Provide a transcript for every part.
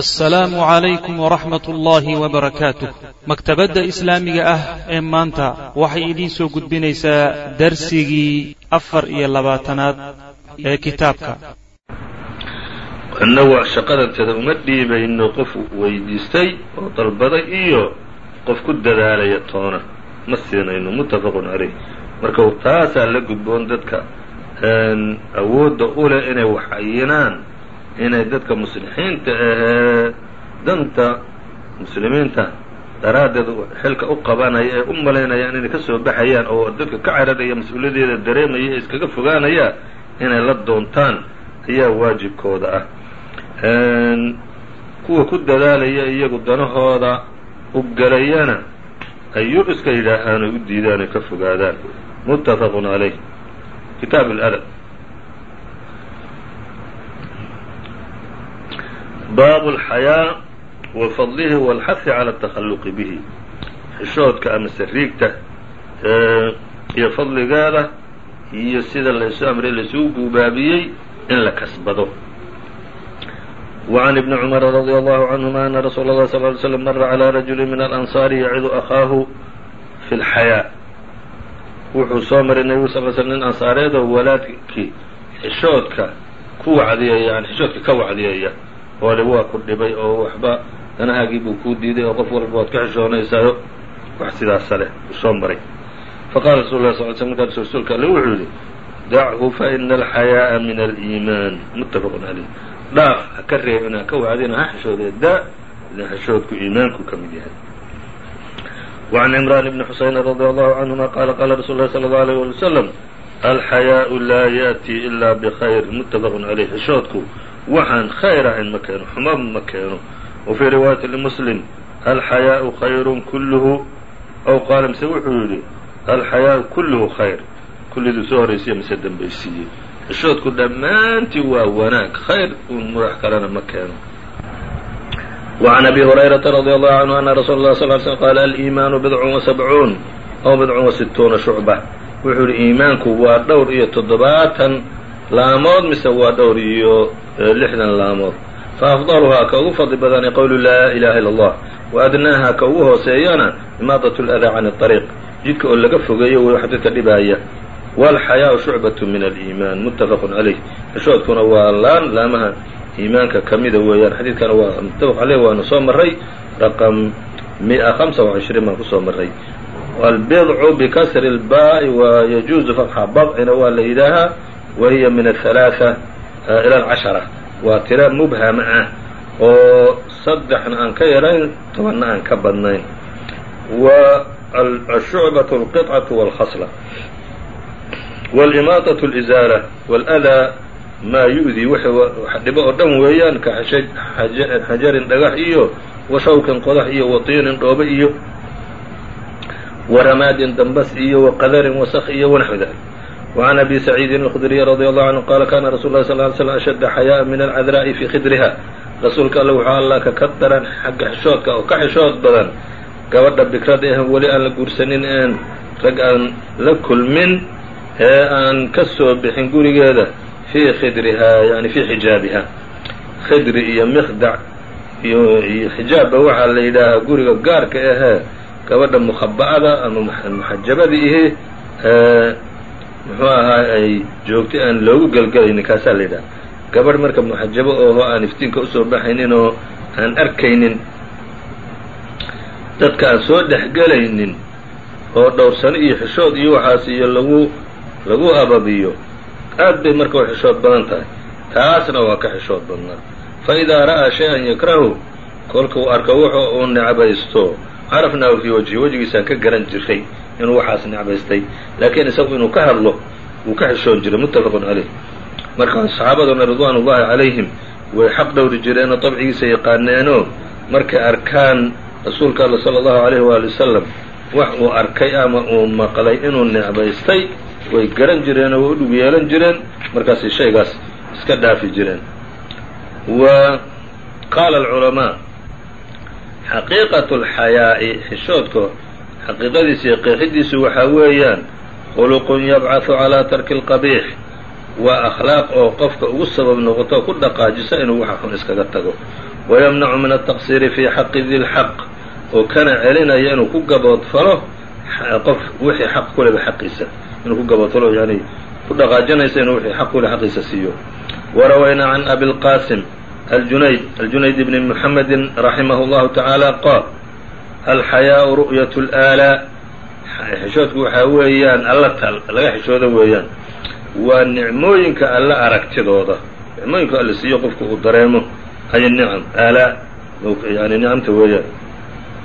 assalaamu calaykum waraxmat ullaahi wabarakaatuh maktabadda islaamiga ah ee maanta waxay idiin soo gudbinaysaa darsigii afar iyo labaatanaad ee kitaabka. Annagu shaqadanteeda uma dhiibayno qof weydiistay oo dalbaday iyo qof ku dadaalaya toona. Ma siinayno muttafaqun calayh marka taasaa la gudboon dadka awoodda u leh inay wax cayinaan inay dadka muslixiinta ahee danta muslimiinta daraaddeed xilka u qabanaya ee u malaynayaan inay ka soo baxayaan oo dadka ka cararaya mas'uuliyadeeda dareemaya ee iskaga fogaanaya inay la doontaan ayaa waajibkooda ah. Kuwa ku dadaalaya iyagu danahooda u galayana ayuu iska yidhaahaan oy u diidaan oy ka fogaadaan. Muttafaqun calayh kitaab اladab bab اlxayaa wa fadlihi wاlxahi calى الtakhaluqi bihi xishoodka ama sariigta iyo fadligeeda iyo sida laysu amray laysugu guubaabiyey in la kasbado وعn بن cمر رضي الله عنهma أن رsuل الله صلى اه علي سلم mra عlى رجل min الأنصاr yعd أخaahu في الxayاء wuxuu soo maray nebigu sal sl nin ansaareed oo walaadkii xishoodka ku wacdiyaya yani xishoodka ka wacdiyaya oo le waa ku dhibay oo waxba danahaagii buu kuu diiday oo qof walba waad ka xishoonaysaayo wax sidaasa leh uu soo maray faqala rasul lah sl sl markaas rasuulka alle wuxuu yidhi dachu faإna الxayaaءa min الإimaan mutafaq عalيh dhaaf ha ka reebin ha ka wacdina ha xishoodee daa idan xishoodku iimaanku ka mid yahay وعn عمrان بن xuseyn رضي الله عنهma qala qala rasuل الlahi صلى الله عليه ولي وسلم alxayaaءu laa yأتي إla bخayr mutafaq عalيh xishoodku waxaan khayr ahayn ma keeno xumaba ma keeno وفي riwaayaةi لmsلم alxayaaءu khayr kulluhu أw qaala mise wuxuu yidhi alxayaaءu kulluhu khayr kulliduu soo horaysiiye mise dembaysiiyey xishoodku dhammaantii waa wanaag khayr uun murax kalena ma keeno وعn أbي هريرaةa رضي الله عنه أن رsuل الله صل ل سلم qال الإيmaaن بضع وسبعuun أو بضع وستuuna شhuعبة wuxuu yihi iimaanku waa dhowr iyo toddobaatan laamood mise waa dhowr iyo lixdan laamood. Fa afdaluhaa ka ugu fadli badani qowlu laa ilaha illa allah wa adnaaha ka ugu hooseeyana imaadat ladaa can ariiq jidka oo laga fogeeyo wax dadka dhibaaya. Walxayaau shucbatu min aliimaan muttafaqun calayh xishoodkuna waa laan laamaha iimaanka kamida weeyaan. Xadiidkana waa muttafaq caleyh waanu soo maray raqam mia hamsa وcishriin baan ku soo maray albidcu bikasri اlbaai wa yajuuzu fatxa badcina waa la yidhaahaa wa hiya min aلhalaaثa ilى alcashara waa tira mubhama ah oo saddexna aan ka yarayn tobanna aan ka badnayn wa ashucbaة اlqiطcaة wاlkhasla wاlimaadaة اlizaala wاlأdaa maa yu-dii wax dhibo oo dhan weeyaan ka xajarin dhagax iyo wa shawkin qodax iyo watiinin dhoobe iyo waramaadin dambas iyo waqadarin wasq iyo wanaxwi dalik وعn abi سacيidin الkhdriي radي الlه عanهu qala kana rasul اlah sl ly slm ashadda xayaaءa min alcadraa'i fii khidriha rasuulka alle wuxuu alla ka ka daran xagga xishoodka oo ka xishood badan gabadha bikrada ahan weli aan la guursanin een rag aan la kulmin ee aan ka soo bixin gurigeeda fii khidrihaa yani fii xijaabiha khidri iyo mikhdac iyo iyo xijaabba waxaa la yidhaahaa guriga gaarka ahee gabadha mukhaba'ada ama muxajabada ihi muxuu ahaa ay joogto aan loogu gelgelaynin kaasaa la yidhaha. Gabadh marka muxajabo oho aan iftiinka u soo baxaynin oo aan arkaynin dadka aan soo dhexgelaynin oo dhowrsano iyo xishood iyo waxaas iyo lagu lagu ababiyo aad bay marka u xishood badan tahay. Taasna waa ka xishood badnaa. Fa idaa ra'aa shay-an yakrahu kolka uu arko wuxuu uu necbaysto. Carafnaahu fii wajhi wejigiisaan ka garan jiray inuu waxaas necbaystay laakiin isagu inuu ka hadlo wuu ka xishoon jiray muttafaqun caleyh marka saxaabaduna ridwaan ullahi calayhim way xaq dhowri jireenoo dabcigiisa yaqaaneenoo markay arkaan rasuulka alla sala allahu alayhi waali wasalam wax uu arkay ama uu maqlay inuu necbaystay way garan jireenoo way u dhug yeelan jireen markaasay shaygaas iska dhaafi jireen. Wa qaala alculamaa xaqiiqatu alxayaa'i xishoodka xaqiiqadiisa iyo qeexidiisu waxaa weeyaan khuluqun yabcahu calaa tarki اlqabiix waa akhlaaq oo qofka ugu sabab noqoto ku dhaqaajisa inuu waxa xun iskaga tago. Wayamnacu min altaqsiiri fii xaqi di lxaq oo kana celinaya inuu ku gaboodfalo qof wixii xaq ku leba xaqiisa. Inuu ku gaboodfalo yani ku dhaqaajinaysa inuu wixii xaq ku le xaqiisa siiyo. Warawaynaa can abi lqaasim aljunayd aljunayd bni muxamedi raximah اllahu tacaala qaal alxayaau ru'yat اlaalaa xishoodku waxaa weeyaan alla laga xishoodo weeyaan. Waa nicmooyinka alla aragtidooda. Nicmooyinka alla siiyo qofku uu dareemo. Ay nicam aalaa yani nicamta weeyaan.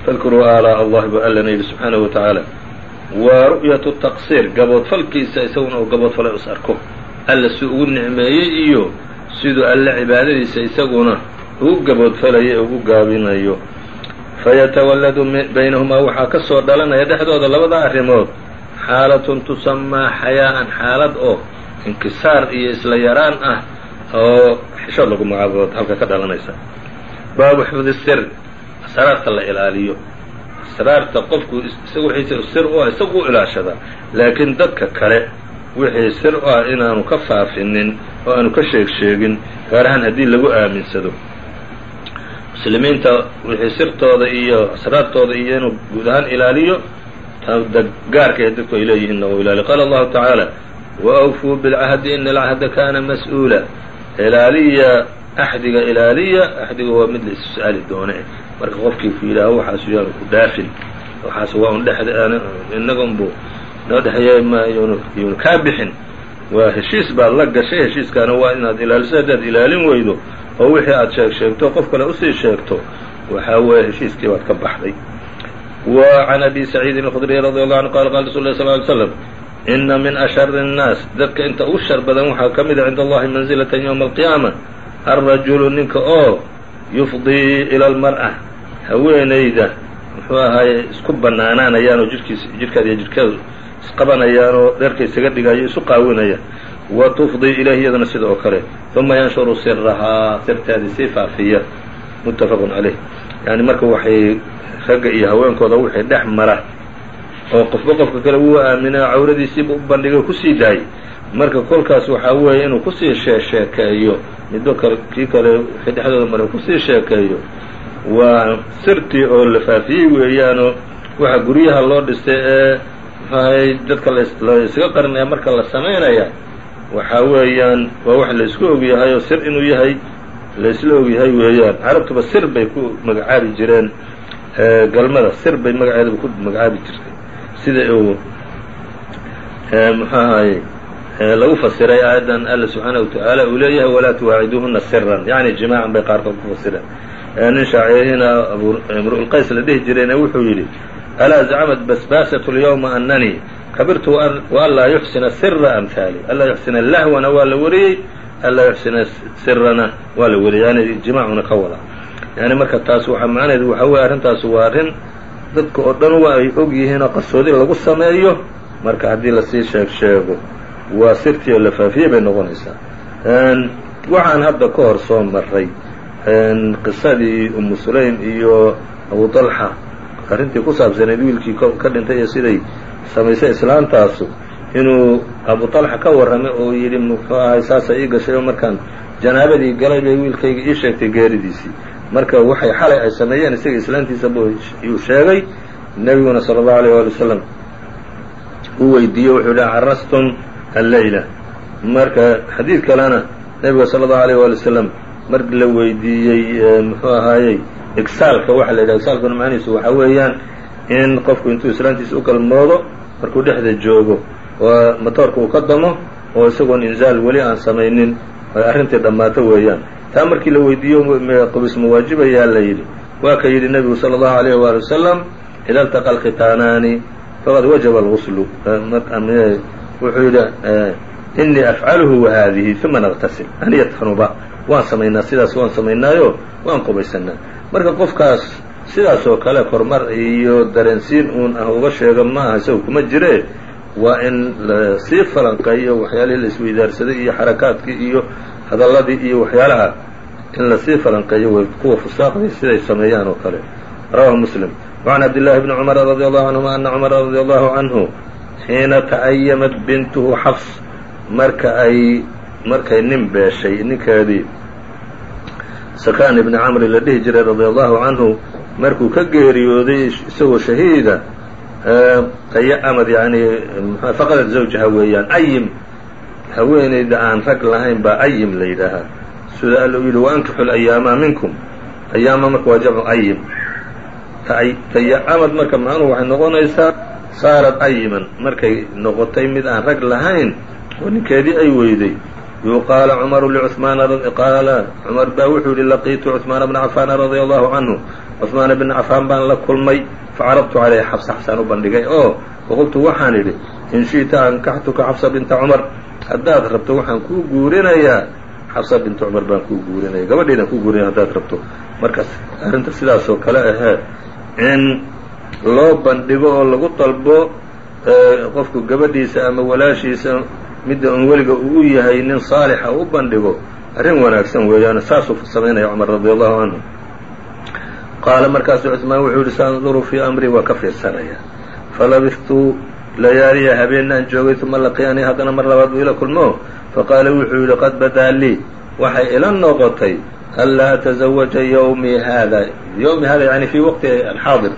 Fadkuruu aalaa allahi bu allana yidhi subxaanahu wa tacaala. Waa ru'yatu taqsiir gaboodfalkiisa isaguna uu gaboodfalay is arko. Alla si ugu nicmeeyey iyo siduu alle cibaadadiisa isaguna ugu gaboodfalayo ee ugu gaabinayo fayatawalladu baynahumaa waxaa ka soo dhalanaya dhexdooda labada arrimood xaalatun tusamaa xayaa'an xaalad oo inkisaar iyo isla yaraan ah oo xishood lagu magacaabo halka ka dhalanaysa baabu xifdi sir asraarta la ilaaliyo asraarta qofku isaga wixiisa sir u ah isagu u ilaashadaa laakiin dadka kale wixii sir u ah inaanu ka faafinin oo aanu ka sheeg sheegin gaar ahaan haddii lagu aaminsado muslimiinta wixii sirtooda iyo asraartooda iyo inuu guud ahaan ilaaliyo gaarka ee dadku ay leeyihiinna uu ilaaliyo qaala allahu tacaala waawfuu bilcahdi ina alcahda kana mas'uula. Ilaaliya axdiga ilaaliya axdiga waa mid la isu su'aali doone. Marka qofkii ku yidhaaho waxaasu yaanu ku dhaafin waxaas waa un dhex inaganbu noo dhexeeya ma yuunu kaa bixin. Waa heshiis baad la gashay heshiiskaana waa inaad ilaaliso haddaad ilaalin weydo oo wixii aad sheeg sheegto qof kale u sii sheegto waxaa weeye heshiiskii baad ka baxday. Wa can abi saciidin alkhudriy radi allahu anhu qala qala rasul lah sal ly slam ina min ashari الnaas dadka inta ugu shar badan waxaa ka mida cinda allahi manzilatan ywma alqiyaama alrajulu ninka oo yufdii ila almar'a haweenayda muxuu ahaaye isku banaanaanayaan oo jidhkiis jidhkaada iyo isqabanayaan oo dheerka isaga dhigayo isu qaawinaya wa tufdii ilayhi iyadana sida oo kale uma yanshuru sirahaa sirteedii sii faafiya muttafaqun caleyh yani marka waxay ragga iyo haweenkooda wixii dhex mara oo qofba qofka kale wuu aaminay cawradiisiiba u bandhigay ku sii daayay marka kolkaas waxaa weeye inuu ku sii sheesheekeeyo middo kale kii kale wixii dhexdooda mara ku sii sheekeeyo waa sirtii oo la faafiyey weeyaanoo waxa guryaha loo dhistay ee maxahay dadka la isaga qarinaya marka la samaynaya waxaa weeyaan waa wax la isku ogyahay oo sir inuu yahay la isla ogyahay weeyaan. Carabtuba sir bay ku magacaabi jireen. Galmada sir bay magaceedaba ku magacaabi jirtay. Sida uu muxuu ahaye lagu fasiray aayaddan alla subxaanahu watacaala uu leeyahay walaa tuwaaciduuhuna siran yani jimaacan bay qaarkood ku fasireen. Nin shaacirihina imru'ulqays la dhihi jirayna wuxuu yidhi alaa zacmat basbaasatu lyawma ananii kabirtu waan laa yuxsina sira amhaali anlaa yuxsina lahwana waa la wariyey anlaa yuxsina sirana waa la wariyey yani jimaacuna ka wada yani marka taas waxaa macnaheedu waxaa weye arrintaas waa arrin dadka oo dhan waa ay og yihiin oo qasoodi lagu sameeyo marka haddii la sii sheeg sheego waa sirtii oo la faafiyey bay noqonaysaa waxaan hadda ka hor soo maray qisadii umu sulaym iyo abu طalxa arrintii ku saabsanayd wiilkii ka dhintay iyo siday samaysay islaantaasu inuu abu طalxa ka warramay oo yidhi muxuu ahay saasa ii gashay oo markaan janaabadii galay bay wiilkayga ii sheegtay geeridiisii marka waxay xalay ay sameeyeen isaga islaantiisa yuu sheegay nebiguna salى الlahu alيه wali wasalam uu weydiiyey wuxuu yidhi carastum alleyla marka xadiid kalena nebiga salى الlahu alيه wali wasalam mar la weydiiyey muxuu ahaayey igsaalka waxa la yidhaha igsaalkuna macnihiisu waxaa weeyaan in qofku intuu islaantiisa u markuu dhexda joogo oo matoorka uu ka damo oo isagoon inzaal weli aan samaynin. Arrintii dhammaato weeyaan. Taa markii la weydiiyo qubis ma waajibayaa la yidhi. Waa ka yidhi nebigu sala allahu alayh waali wasalam ida altaqa alkhitaanaani faqad wajaba alguslu wuxuu yidhi inii afcaluhu wahaadihi uma naqtasil aniyatanuba waan samaynaa sidaas waan samaynaayo waan qubaysanaa. Marka qofkaas sidaasoo kale kormar iyo dareensiin uun ah uga sheega ma aha isaga kuma jiree waa in la sii falanqeeyo waxyaalihii la isweydaarsaday iyo xarakaadkii iyo hadalladii iyo waxyaalaha in la sii falanqeeyo wey kuwa fusaaqdii siday sameeyaan oo kale. Rawahu muslim. Wacan cabdillaahi bni cumara radi allahu canhuma ana cumara radi allahu canhu xiina ta'ayamat bintuhu xafs marka ay markay nin beeshay ninkeedii sakaan ibni camri la dhihi jiray radi allahu canhu markuu ka geeriyooday isagoo shahiida taya'amad yani faqadat zawjaha weeyaan ayim. Haweenayda aan rag lahayn baa ayim la yidhaahaa. Sida alla u waankixu layaama minkum. Ayaama marka waa jamcu ayim. Taya'amad marka macnuhu waxay noqonaysaa saarad ayiman. Markay noqotay mid aan rag lahayn oo ninkeedii ay weyday. Yuqaala cumaru licumaana qaala cumar baa wuxuu yihi laqiitu cuثmaana bna cafaana radia allahu canhu cuثmaana bna cafaan baan la kulmay facarabtu calayhi xabsa xabsaan u bandhigay oo faqultu waxaan idhi in shiئta ankaxtuka xabsa binta cumar. Haddaad rabto waxaan kuu guurinayaa xabsa binta cumar baan kuu guurinaya gabadheydaan kuu guurinaya haddaad rabto. Markaas arrinta sidaasoo kale ahee in loo bandhigo oo lagu dalbo qofku gabadhiisa ama walaashiisa midda un weliga uu yahay nin saalixa u bandhigo arrin wanaagsan weeyaan saasuu samaynaya cumar radia allahu canhu qaala markaasuu cusmaan wuxuu yihi saanduru fii amrii waa ka fiirsanaya falabiftu layaaliya habeenaan joogay uma laqiyanii haddana mar labaad buu ila kulmo faqaala wuxuu yidhi qad badaa lii waxay ila noqotay anlaa ataزawaja ywmi hada ywmi hada yani fii waqti alxaadir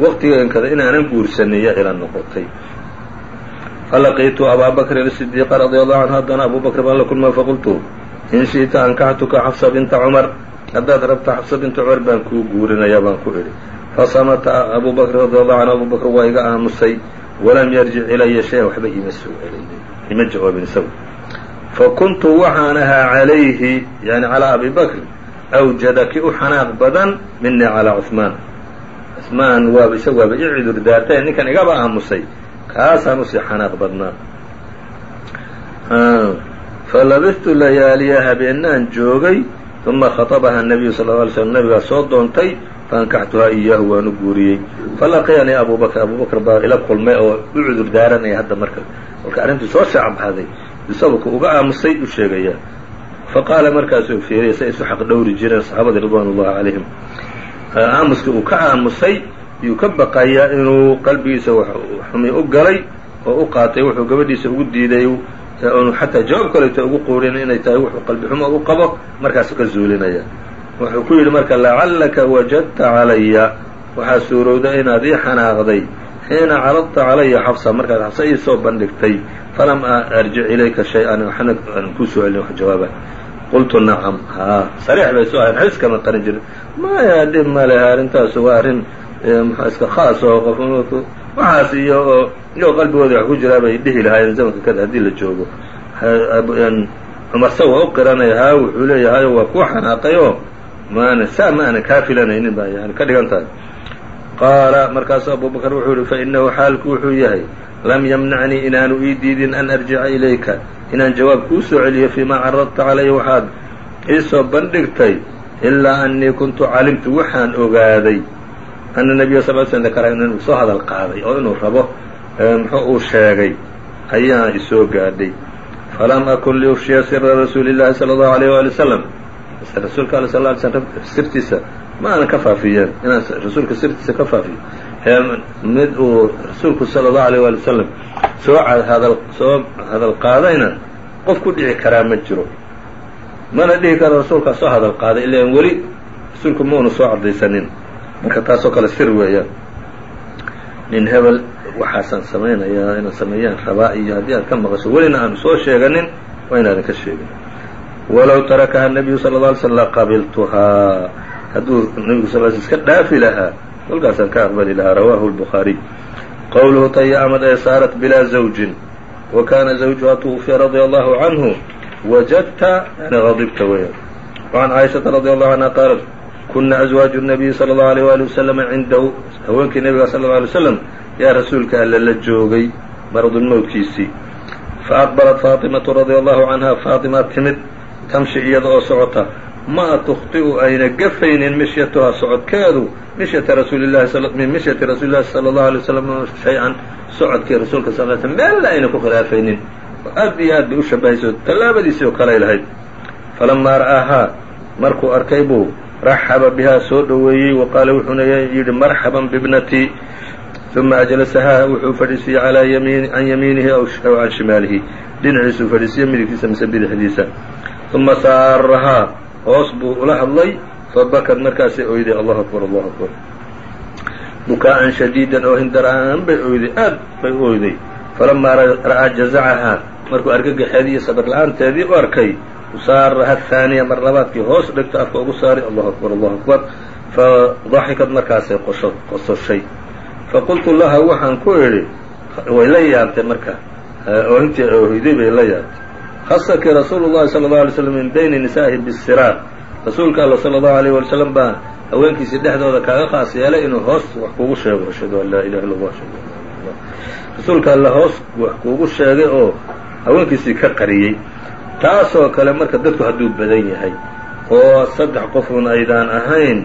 waqtigeenkada inaanan guursanin ya ila noqotay falaqiitu abaa bakrin sidiiqa radia allahu canhu haddana abu bakr baan la kulma faqultu in shiئta ankaxtuka xafsa binta cumar haddaad rabta xafsa binta cumar baan kuu guurinayaa baan ku idhi fasamata abu bakr radi allahu canhu abu bakr waa iga aamusay walam yarjic ilaya shayan waxba ima soo celinin ima jawaabin isagu. Fakuntu waxaan ahaa calayhi yani calaa abi awjada ki u xanaaq badan minii calaa cuثmaan cuثmaan waaba isaga waaba i cudur daartay ninkan igaba aamusay kaasaan u sii xanaaq badnaa. Falabistu layaaliya habeenaan joogay uma khaطabaha الnabiyu sal ه alay slm nabigaa soo doontay faankaxtuhaa iyaahu waan u guuriyey falaqiyanii abu bakr abu bakr baa ila kulmay oo u cudur daaranaya hadda marka marka arrintii soo shacabhaday isagoo uga aamusay u sheegaya faqaala markaasuu fiiriyay say isu xaq dhowri jireen saxaabadii ridwan ullahi calayhim aamuskii uu ka aamusay yuu ka baqayaa inuu qalbigiisa xumi u galay oo u qaatay wuxuu gabadhiisa ugu diiday oonu xataa jawaab kaleeto ugu quurin inay tahay wuxuu qalbi xumo u qabo markaasuu ka zuulinaya. Wuxuu ku yidhi marka lacallaka wajadta calaya. Waxaa suurowda inaad ii xanaaqday. Xiina caradta calaya xafsa markaad xafsa ii soo bandhigtay falam arjic ilayka shay-an waxna aan kuu soo celin wax jawaaba. Qultu nacam. Haa sariix bay soo ahayn xis kama qarin jirin. Maya dhib ma leha arrintaasu waa arrin iska khaas oo qof waxaas iyo oo iyagoo qalbigooda wax ku jiraa bay dhihi lahaayeen zamanka kada haddii la joogo. Cumar waa u qiranaya haa wuxuu leeyahayo waa kuu xanaaqay oo maana saa ma kaa filanaynin baa yani ka dhigan tahay. Qaala markaasu abu bakr wuxuu yihi fainahu xaalku wuxuu yahay lam yamnacnii inaanu ii diidin an arjica ilayka. Inaan jawaab kuu soo celiyo fiima caradta calaya waxaad ii soo bandhigtay ilaa anii kuntu calimtu waxaan ogaaday ana nabiya sal l slm dakara inuu soo hadal qaaday oo inuu rabo muxuu uu sheegay ayaa isoo gaadhay. Falam akun liufshiya sira rasuuli llahi sala allahu alayh waali wasalam rasuulka ale sal slm sirtiisa ma aanan ka faafiyeen. Inaan rasuulka sirtiisa ka faafiyo. Mid uu rasuulku sala allahu alayh waali wasalam soo hadal soo hadal qaadayna qof ku dhici karaa ma jiro. Mana dhihi karo rasuulkaa soo hadal qaaday ilaan weli rasuulku ma soo cadaysanin marka taasoo kale sir weeyaan nin hebel waxaasaan samaynayaa inaan sameeyaan rabaa iyo haddii aad ka maqasho welina aanu soo sheeganin waa inaadan ka sheegin. Walow tarakaha nabiyu sala lla alay slm laqabiltuhaa hadduu nabigu sal sl iska dhaafi lahaa kolkaasaan ka aqbali lahaa rawahu lbukhaariy qowluhu tayamad ee saarat bilaa zawjin wa kana zawjuha tuwfiya radia allahu canhu wajadta yani adibta weeyaan wacan caaishata radi allahu canha qaalat kuna azwaaju nabiyi sala allahu alayh waali wasalam cindahu haweenkii nebiga sala alla alay wasalam yaa rasuulka alle la joogay maradulmowdkiisii fa aqbalat faatimatu radia allahu canha faatima timid tamshi iyada oo socota ma tukhti'u ayna gafaynin mishyatuha socodkeedu mishyata rasuulillahi min mishyati rasuuli llahi sala allahu alay wasalam shay-an socodkii rasuulka sal l slm meella ayna ku khilaafaynin oo aad iyo aad bay u shabbahayso tallaabadiisii oo kalay lahayd falamaa ra'aahaa markuu arkay buu raxaba bihaa soo dhoweeyey. Wa qaala wuxuuna yidhi marxaban bibnatii uma ajlasahaa wuxuu fadhiisiiyey calaa yamiin can yamiinihi aw can shimaalihi. Dhinaciisuu fadhiisiye midigtiisa mise bidixdiisa. Uma saarahaa hoos buu ula hadlay. Fabakad markaasay oyday allahu akbar allahu akbar. Bukaa'an shadiidan oo hindaraan bay oyday aad bay oyday falamaa ra'aa jazacahaa markuu argagaxeedii iyo sabir la'aanteedii u arkay saaraha haaniya mar labaadkii hoos dhigto afka ugu saaray allahu akbar allahu akbar. Fadaxikad markaasay qososhay. Faqultu laha waxaan ku idhi way la yaabtay marka. Oohintii oohiday bay la yaabtay. Hasaki rasuulu llahi sala allau alay slam min bayni nisaa'ihi bisiraar rasuulka alla sala allahu alayh wali slam baa haweenkiisii dhexdooda kaaga khaas yeelay inuu hoos wax kugu sheego ashhadu an laa ilaha illa allah ashhadu rasuulka alla hoos wax kuugu sheegay oo haweenkiisii ka qariyey taasoo kale marka dadku hadduu badan yahay oo saddex qofun aydaan ahayn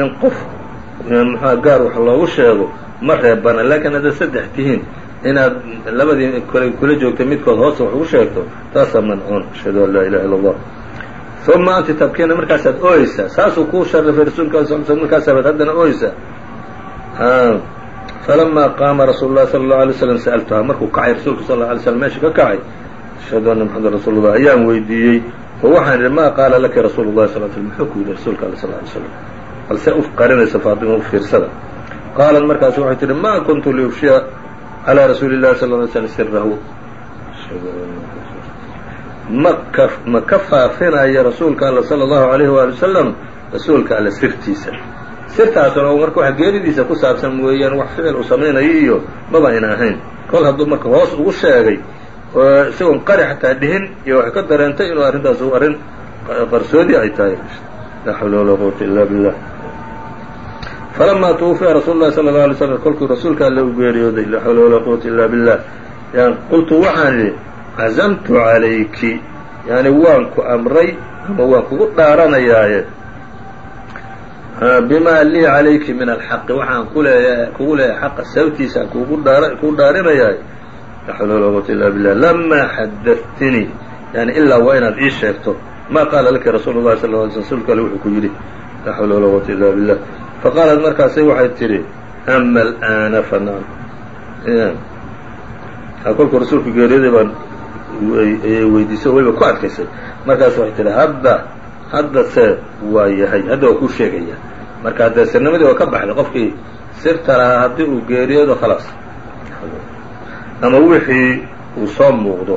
in qof mxua gaar wax loogu sheego ma reebana laakiin haddaad saddex tihiin inaad labadii kole kula joogta midkood hoosta wax ugu sheegto taasaa mancuun ashhadu an laa ilaha illa allah uma anti tabkiina markaasaad ooyeysaa saasuu kuu sharafay rasuulka sal sl markaasabaad haddana ooyeysaa falamaa qaama rasuulu llahi sala allau alay slam sa'altuhaa markuu kacay rasuulka sal lla alay slam meesha ka kacay ashhadu anna maxamedan rasuulu llah ayaan weydiiyey oo waxaan idhi maa qaala laki rasuulu llahi sal slam muxuu ku yidhi rasuulka ale sal ly slam balse u qarinaysa faatima u fiirsada qaalat markaasu waxay tihi ma kuntu liufshiya calىa rasuuli llahi sal ly slm sirahu ma ka ma ka faafinaya rasuulka alla sala allahu alayhi waali wasalam rasuulka alle sirtiisa sirtaasuna marka wax geeridiisa ku saabsan weeyaan wax ficil uu samaynayo iyo maba ayna ahayn kol hadduu marka hoos ugu sheegay oo isagoon qari xataa dhihin iyo waxay ka dareentay inuu arrintaas u arrin qarsoodi ay tahay. Laa xawla walaa quwata illa billah. Falamaa twufiya rasuulu lahi sala la alay slam kolkuu rasuulka alle u geeriyooday laa xawla walaa quwata illa billah. Yan qultu waxaan idhi cazamtu calayki. Yani waan ku amray ama waan kugu dhaaranayaaye. Bima lii calayki min alxaqi. Waxaan kuleeya kugu leeyahay xaqa sababtiisaan kugu dhaa kugu dhaarinayaaye laa xawla walaa quwata illa billah. Lamaa xadatinii yani ilaa waa inaad ii sheegto ma qaala laki rasuulu llahi sal ly sl rsulka alle wuxuu ku yidhi laa xawla walaa quwata illa billah. Faqaalat markaasay waxay tidhi ama alآana fanam kolkuu rasuulku geeriyooday baan ayay weydiisay wayba ku adkaysay. Markaas waxay tihi hadda hadda se waa yahay hadda waa kuu sheegaya. Marka haddee waa ka baxday qofkii sirta haddii uu geeriyoodo khalaas ama wixii uu soo muuqdo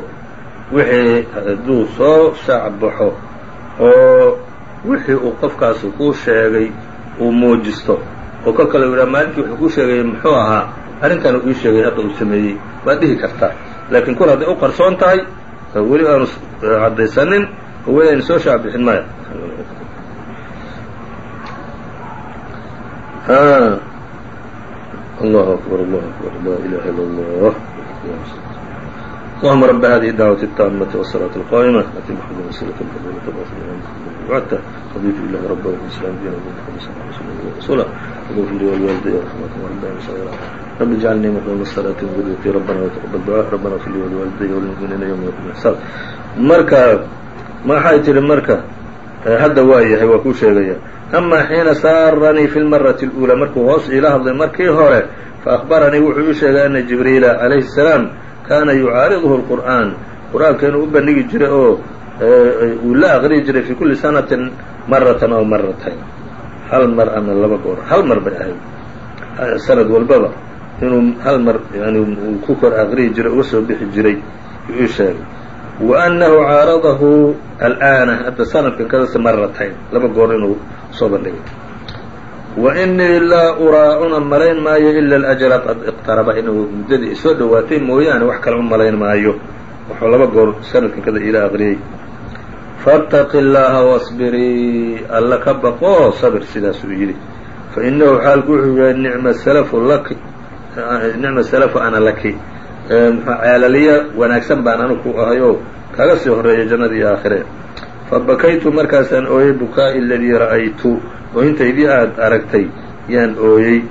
wixii hadduu soo shaacbaxo oo wixii uu qofkaasi kuu sheegay uu muujisto oo kol kale u yidhaha maalinkii wuxuu kuu sheegayay muxuu ahaa arrintan uu ii sheegay hadda uu sameeyey waad dhihi kartaa laakiin kul hadday u qarsoon tahay weli aanu caddaysanin weli aynu soo shaacbixin maya allahu akbar allahu akbar laa ilaha illa allah اللهma رب هذه الدعوة التامة والصلاة القائمة أتي محمد وسيلة الفضيلة وعدته رضيت بالله ربا والإسلام دينا وبمحمد صلى الله عليه وسلم ورسوله وغفر لي ولوالدي ورحمة وربنا صغيرا رب اجعلني مقيم الصلاة وذريتي ربنا وتقبل دعاء ربنا اغفر لي ولوالدي والمؤمنين يوم يقوم الحساب marka maxay tihi marka hadda waa yahay waa kuu sheegaya أما xiina saaranii fi lmarati الأuulى markuu hoos iila hadlay markii hore faأخbaranii wuxuu ii sheegay ana jibriila عalayhi السلام kaana yucaaridhu الqur'aan qur'aanka inuu u bandhigi jiray oo uu la aqriyi jiray fi kulli sanatin maratan aw maratayn hal mar ama laba goor hal mar bay ahayd sanad walbaba inuu hal mar yani uu ku kor aqriyi jiray uga soo bixi jiray yuu ii sheegay wa annahu caaradahu al'aana hadda sanadkan kadase maratayn laba goor inuu soo bandhigay wa inii laa uraa una malayn maayo ila alajala qad iqtaraba inuu muddadii isoo dhowaatay mooyaane wax kale u malayn maayo wuxuu laba goor sanadkan kada ila aqriyey faاtaqi اllaha wاصbirii alla ka baqoo sabir sidaasuu yidhi fainahu xaalku wuxuu yahay nicma salafu laki nicma salafu ana laki ceelaliya wanaagsan baan anu ku ahay oo kaga sii horeeya jannada iyo aakhire fabakaytu markaasaan ooyey bukaa'i aladii ra'aytu ooyintaydii aad aragtay yaan ooyey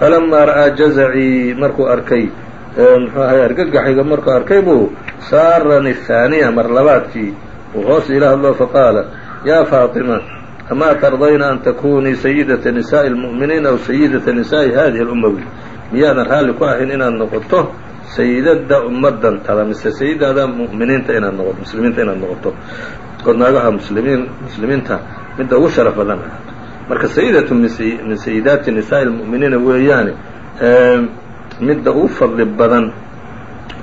falamaa ra'aa jazacii markuu arkay muxuu ahay argagaxayga markuu arkay buu saarani haaniya mar labaadkii uu hoos ila hadlo faqaala yaa faatima amaa tardayna an takunii sayidata nisaa'i اlmu'miniin aw sayidata nisaa'i hadihi اlummawi miyaadan raalli ku ahayn inaad noqoto sayidada ummadan tada mise sayidada mu'miniinta inaad noqoto muslimiinta inaad noqoto ood naagaha muslimiin muslimiinta midda ugu sharaf badan. Ah marka sayidatu min sayidaati nisaa'i lmu'miniina weeyaane midda ugu fadli badan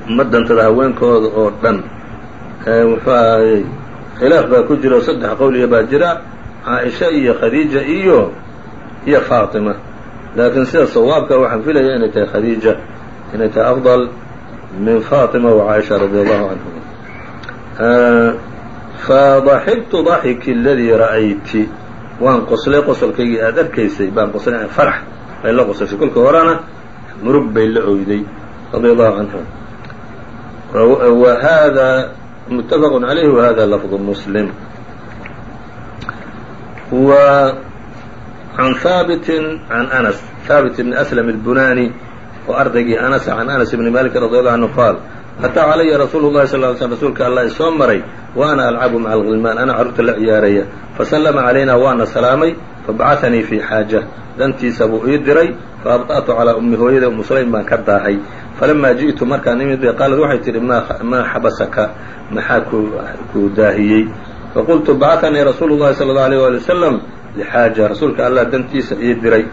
ummadantada haweenkooda oo dhan muxuu ahayey khilaaf baa ku jira oo saddex qowliya baa jira caaisha iyo khadiija iyo iyo faatima. Laakiin sida sawaabka waxaan filaya inay tahay khadiija inay tahay afضal min faatima wa caaisha radi allahu canhuma fadaxiktu daxiki aladii ra'ayti. Waan qoslay qosolkaygii aada arkaysay baan qoslay farax. Ay la qosashay kolka horena murug bay la oyday radia allahu canhum wa haadaa muttafaqu calayhi wa hada lafdu muslim. W can haabitin can anas. Haabit ibni aslm albunani. Oo ardaygii anas can anas ibni malik radi allahu canhu qaal ataa calaya rasuulu llahi sal slm rasuulka allah isoo maray wa ana alcabu maca alghilmaan ana carruurta la ciyaaraya. Fasallama calayna waana salaamay fabacatanii fii xaaja. Dantiisa buu ii diray faabطa'tu calaa ummi hooyada umu sulaym baan ka daahay. Falamaa ji'tu markaan imid bay qaalad waxay tidhi maa xabasaka? Maxaa ku daahiyey? Faqultu bacatanii rasuulu llahi sala allau alيyh waali wasalam lixaaja rasuulka allah dantiisa ii diray.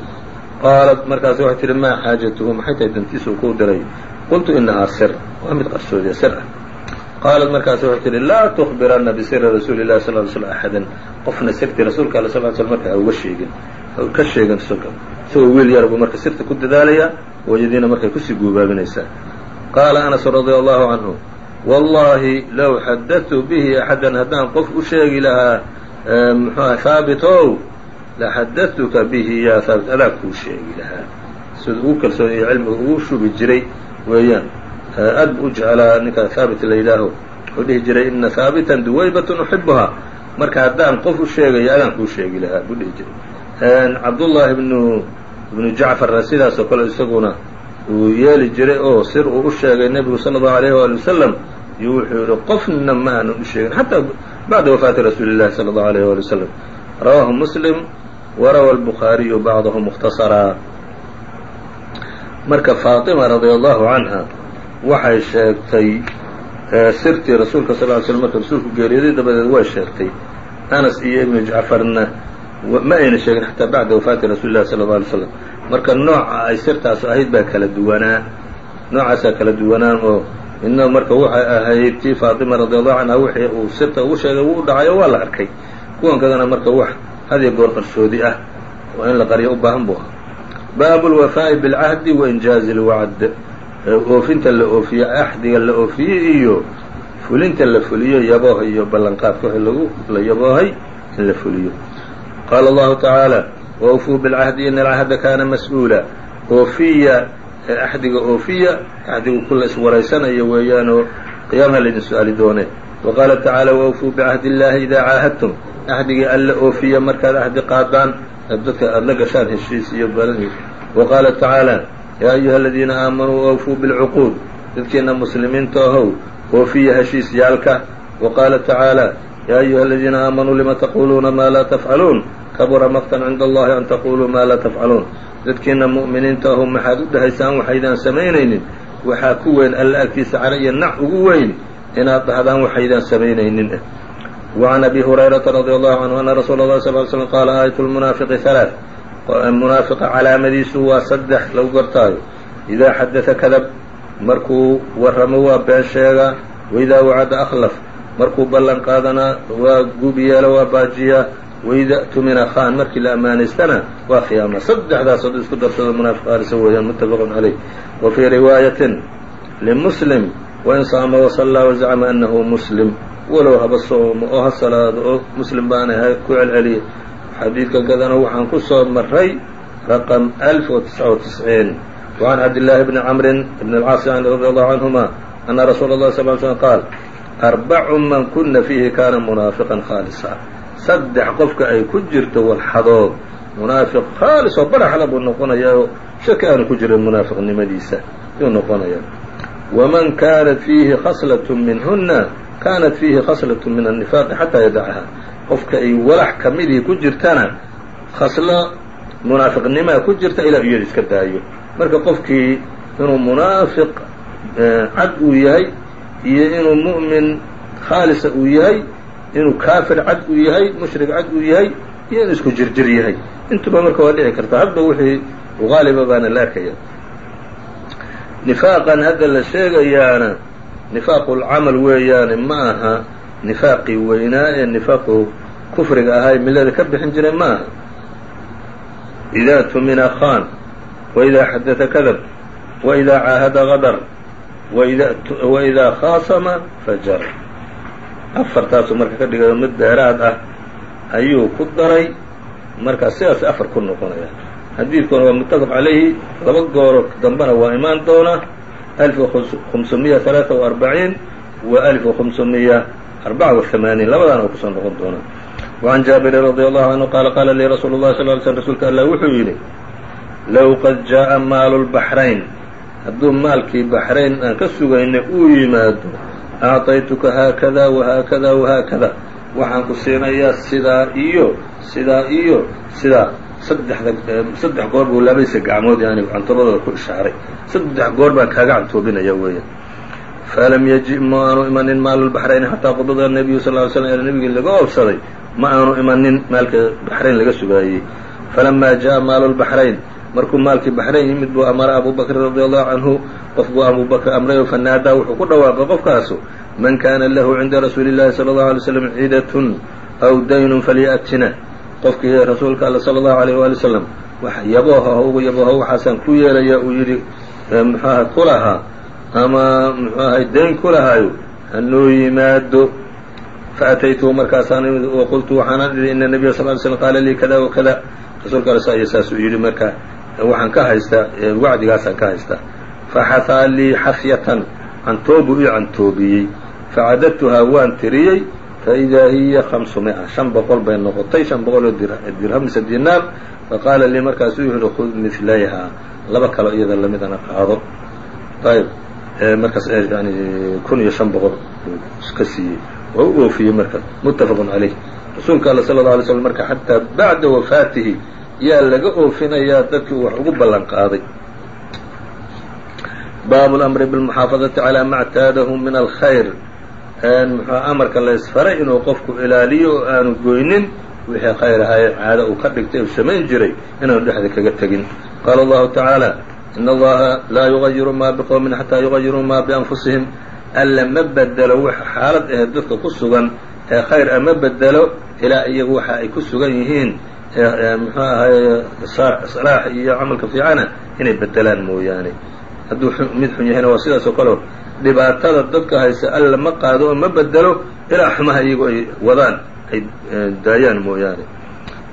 Qaalat markaas waxay tihi maa xaajatuhu? Maxay tahay dantiisa uu kuu diray qultu inahaa sir waa mid qarsoodiya sir ah qaalat markaas waxay tihi laa tukbiranna bisiri rasuuli llahi sal ly slm axadan qofna sirtii rasuulka alla sal sl marka uga sheegin ka sheegin rasuulka isagoo wiil yar buu marka sirta ku dadaalayaa hooyadiina markay ku sii guubaabinaysaa qaala anas radia allahu canhu wallahi low xadadtu bihi axadan haddaan qof u sheegi lahaa muxuuha haabit ow laxadadtuka bihi yaa haabit adaa kuu sheegi lahaa sida ugu kalsoon iyo cilmiga ugu shubi jiray weeyaan. Aad u jeclaa ninka haabit la yidhaaho. Wuxuu dhihi jiray ina haabitan duwaybatun uxibuhaa marka haddaan qof u sheegayo adaan kuu sheegi lahaa buu dhihi jiray. Cabdullaahi ibnu ibnu jacfarna sidaasoo kale isaguna uu yeeli jiray oo sir uu u sheegay nebigu sala allahu alayh waali wasalam iyo wuxuu yihi qofna ma u sheegin. Xataa bacda wafaati rasuuli llahi sala allahu alayh waali wasalam rawaahu muslim warawa albukhaariyu bacdahu mukhtasaraa marka faatima radia allahu canha waxay sheegtay sirtii rasuulka sal ly slm marka rasuulku geeriyooday dabadeed way sheegtay. Anas iyo ibnu jacfarna ma ayna sheegin xataa bacda wafaati rasuuli llahi sala alla alay slam marka nooca ay sirtaasu ahayd baa kala duwanaa. Noocaasaa kala duwanaan oo ina marka waxay ahayd tii faatima radi allahu canha wixii uu sirta ugu sheegay wuu dhacayo waa la arkay. Kuwan kadana marka wax hadiyo goor qarsoodi ah oo in la qaryo u baahan buu ahaa baabu lwafaa'i bilcahdi wa injaazi lwacd oofinta la oofiyo axdiga la oofiyey iyo fulinta la fuliyo yabooha iyo ballanqaadka wixii lagu la yaboohay in la fuliyo. Qaala allahu tacaala waufuu bilcahdi ina alcahda kaana mas'uula. Oofiya axdiga oofiya axdigu kula iswaraysanayo weeyaanoo qiyaamaha laydin su'aali doone. Wa qaala tacaala waufuu bicahdi illahi idaa caahadtum. Axdigii alla oofiya markaad axdi qaadaan dadka aada la gashaan heshiis iyo balan wa qaala tacaala yaa ayuha aladiina aamanuu oofuu bilcuquud. Dadkiina muslimiinta ahow oofiya heshiisyaalka wa qaala tacaala yaa ayuha aladiina aamanuu lima taquluuna maa laa tafcaluun kabura maqtan cinda allahi an taquluu maa laa tafcaluun dadkiina mu'miniinta ahu maxaad u dhahaysaan waxaydaan samaynaynin? Waxaa ku weyn alla agtiisa cana iyo nac ugu weyn. Inaad dhahdaan waxaydaan samaynaynin وعn أbي هuريرaةa رضي الله عنه أنa رsuuل الlه صل ل سلم qاala آية المنaafiqi ثaلاث munaafiqa calaamadiisu waa saddex lagu gartaayo إidaa xadaثa kadab markuu warramo waa been sheega وإidaa wacada أklف markuu ballan qaadana waa gub yeelo waa baajiyaa وإida tumina khan markii la ammaanaystana waa khiyaama saddexdaas hadduu isku darsado munaafiq aalisa weeyaan mutafaq عalيه wa fii riwaayaة لmsلم وin saama وصلىa وزacma أnahu msلم walow haba soomo oo ha salaado oo muslim baana ha ku celceliya xadiidka gadana waxaan ku soo maray raqam alf wa tisca wa tisciin wacan cabdillaahi bni camrin ibn alcaasi radi allahu canhuma ana rasuula allah sal l slm qaal arbacu man kuna fiihi kaana munaafiqan khaalisa. Saddex qofka ay ku jirto walxadood munaafiq khaalis oo baraxda buu noqonayaa oo shaki aanu ku jirin munaafiqnimadiisa yuu noqonaya waman kaanat fiihi khaslat minhuna kaanat fiihi khaslatun min annifaaqi xataa yadacha qofka ay walax ka midii ku jirtana khaslo munaafiqnimaa ku jirta ilaa u iyada iska daayo marka qofkii inuu munaafiq cad uu yahay iyo inuu mu'min khaalisa uu yahay inuu kaafir cad uu yahay mushrik cad uu yahay iyo inuu isku jirjir yahay intuba marka waa dhici karta hadba wixii ugaaliba baana la arkaya nifaqan hadda la sheegayaana nifaaqulcamal weeyaane ma aha nifaaqii weynaa ee nifaaqu kufriga ahaa millada ka bixin jiray ma aha. Idaa tumina khan waidaa xadada kadab waidaa caahada qadar waidaa khaasama fajar. Afartaasuu marka ka dhigayo mid dheeraad ah ayuu ku daray. Markaa sidaas afar ku noqonaya. Xadiidkuna waa muttafaq calayhi laba gooro dambena waa imaan doona alf خمسمية ثaلaaثة وأربعين و ألف وخمسمية أربعة وثمانين labadaana waa kusoo noqon doona وعن jaaبiر رضي الله عنه qال qاla lii رsuل الlه صل ل sلم rsulka allah wuxuu yidhi low qad jaaءa maalu البحrayn hadduu maalkii baxrayn aan ka sugayna uu yimaado أعطaytuka haakada وhaakada وhaakada waxaan ku siinayaa sidaa iyo sidaa iyo sidaa saddexda Ehm, saddex goor buu labadiisa gacmood yani cantoomadooda ku ishaaray. Saddex goor baa kaaga cantoobinaya weeyaan falam yaji ma aanu imanin maalu baxrayn xataa qubada nabiyu sal ly slam ila nebigii laga oobsaday ma aanu imanin maalka baxrayn laga sugaayey. Falamaa jaa maalulbaxrayn markuu maalkii baxrayn yimid buu amara abubakrin radi allahu canhu qof buu abubakr amrayo fanaadaa wuxuu ku dhawaaqay qofkaasu man kaana lahu cinda rasuuli illahi sala allahu alay slam ciidatun aw daynun falyatina qofkii rasuulka all sala allahu alayh waali wasalam wax yabooha haugu yabooha waxaasaan ku yeelaya uu yidhi muxuaha ku lahaa ama muxuu ahay dayn ku lahaayo hanoo yimaado. Faataytuhu markaasaan imid wa qultu waxaanaan idhi ina nabiya sal ly slm qaala lii kada wa kada rasuulka all s saasuu yidhi marka waxaan ka haystaa wacdigaasaan ka haystaa. Faxahaa lii xafyatan cantoobuu ii cantoobiyey facadadtuhaa waan tiriyey faidaa hiya hamsu mia shan boqol bay noqotay shan boqol oo dirham mise dinaar. Faqaala lii markaasuu yihi khud milayhaa laba kalo iyada lamidana qaado. Ayb markaas yani kun iyo shan boqol ka siiyey. Waa u oofiyey marka muttafaqun calayh. Rasuulka alla sala lla alay slm marka xataa bacda wafaatihi yaa laga oofinayaa dadkii wax ugu ballan qaaday. Baabu lamri bilmuxaafadati calaa ma ctaadahu min alkhayr muxuu amarka la ysfaray inuu qofku ilaaliyo oo aanu goynin? Wixii khayr ahaye caado uu ka dhigtay u samayn jiray inaanu dhexda kaga tegin. Qaala allahu tacaala in allaha laa yugayiru maa biqowmin xataa yugayiruu maa bianfusihim. Alla ma bedelo wax xaalad ahe dadka ku sugan ee khayr a ma bedelo ilaa iyagu waxa ay ku sugan yihiin muxuu ahaye salaax iyo camalka fiicana inay bedelaan mooyaane. Hadduu mid xun yahayna waa sidaas oo kaleo dhibaatada dadka haysa alla ma qaado oo ma bedelo ilaa xumaha iyagu ay wadaan ay daayaan mooyaane.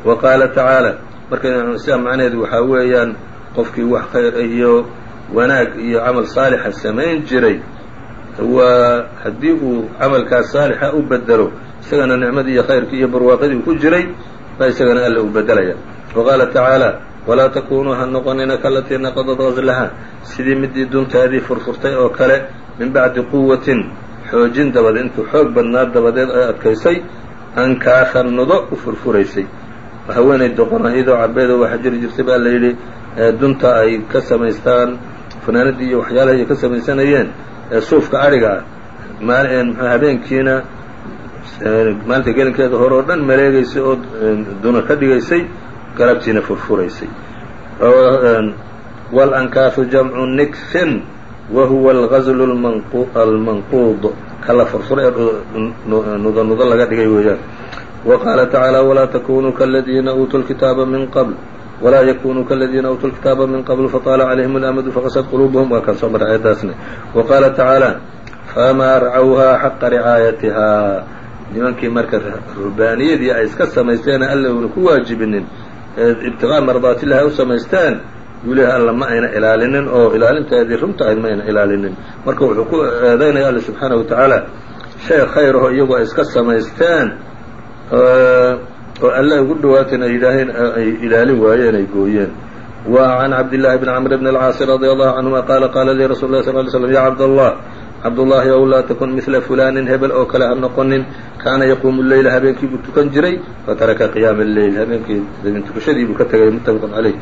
Wa qaala tacaala marka sidaa macnaheedu waxaa weeyaan qofkii wax khayr iyo wanaag iyo camal saalixa samayn jiray waa haddii uu camalkaas saalixa u bedelo isagana nicmadii iyo khayrkii iyo barwaaqadii ku jiray baa isagana alla uu bedelaya. Wa qaala tacaala walaa takunuu ha noqonina kalatii naqadad gazlaha sidii midii duntaadii furfurtay oo kale min bacdi quwatin xoojin dabadeed intuu xoog badnaa dabadeed ay adkaysay ankaahan nudo u furfuraysay. Haweenay doqonaydoo cabeedoo waxa jiri jirtay baa la yidhi dunta ay ka samaystaan fanaanadii iyo waxyaalaha ay ka samaysanayeen suufka adhiga ah mxu habeenkiina maalinta gelinkeeda hore oo dhan maleegaysay oo duna ka dhigaysay galabtiina furfuraysay. Wاlankaahu jamcu nikfin wa huwa algazlu almanquud. Kala furfuray ee nudo nudo laga dhigay weeyaan. Wa qaala tacaala walaa takunuu kaladiina uutuu lkitaaba min qabl. Walaa yakunuu kaladiina uutuu lkitaaba min qabl faطaala calayhim اlamadu faqasad quluubuhum. Waa kaan soo maray aayadaasna wa qaala tacaala famaa racawhaa xaqa ricaayatihaa nimankii marka ruhbaaniyadii ay iska samaysteen alla una ku waajibinin ibtiqaa mardaatillahi u samaysteen guulaha alla ma ayna ilaalinin oo ilaalinteedii runta ayd ma ayna ilaalinin. Marka wuxuu ku eedaynaya alla subxaana wa tacaala shay khayr aho iyagu ay iska samaysteen oo alla ugu dhawaatan ay yidhaaheen ay ilaalin waayeen ay gooyeen. Wa can cabd bn camr bn alcaasi radi allahu canhuma qaala qaala lii rasul lah sal ly slm ya cabd allah cabdullaahi ow laa takun midla fulaanin hebel oo kale ha noqonin. Kaana yaquumu leyla habeenkii buu tukan jiray fataraka qiyaama alleyl habeenkii tukushadii buu ka tegay muttafaqun caleyh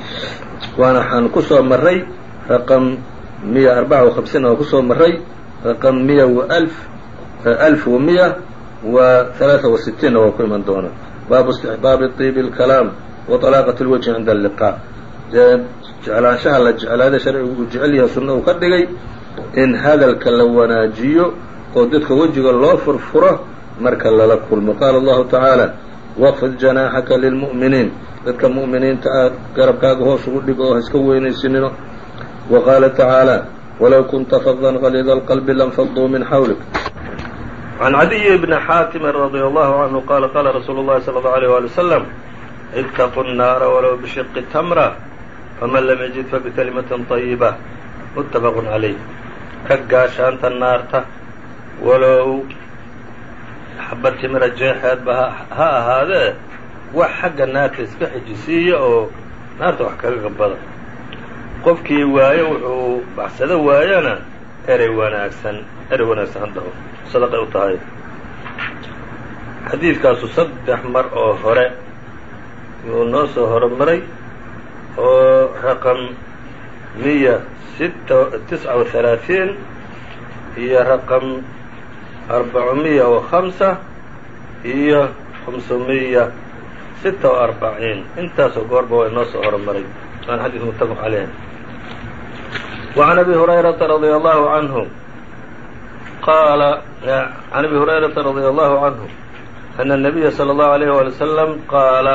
waana waxaan ku soo maray raqam miya arbaca wa hamsiin oo ku soo maray raqam miya wa alf alf wa miya wa halaaa wa sitiinna waa ku iman doona. Baabu istixbaabi tiibi alkalaam wa talaaqat alwajhi cinda alliqaa. Jeclaanshaha la jeclaada sharcigu uu jecel yahay sunna uu ka dhigay in hadalka la wanaajiyo oo dadka wejiga loo furfuro marka lala kulmo. Qaala allahu tacaala waqfid janaaxaka lilmu'miniin. Dadka mu'miniinta ah garabkaaga hoos ugu dhig oo ha iska weynaysinino wa qaala tacaala walow kunta fadan qaliida alqalbi lanfaduu min xawlik. Can cadiy bni xaatimin radia allahu canhu qaala qaala rasuulu llahi sala allau alيyh wali wasalam itaquu nnaara walow bishiqi tamra faman lam yajid fabikalimatin طayiba muttafaqun calayh ka gaashaanta naarta walow xaba timira jeexeedba ha ahaadee wax xagga naarta iska xijisiiya oo naarta wax kaga gabada. Qofkii waayo wuxuu baxsado waayana erey wanaagsan erey wanaagsan haddaho sadaqay u tahay. Xadiidkaasu saddex mar oo hore yuu noo soo horumaray oo raqam miya sita tisca wa halaaثiin iyo raqam arbacumiya wa hamsa iyo khamsumiya sita wa arbaciin intaasoo goorba waa inoo soo horumaray waana xadiis muttafaq caleyh وعn أbي هuريرaةa رضي الله عنه qاaل عن أbي هuريرaةa رضي الله عنه أن النبي صلى الله عليه ولي وسلم qاaل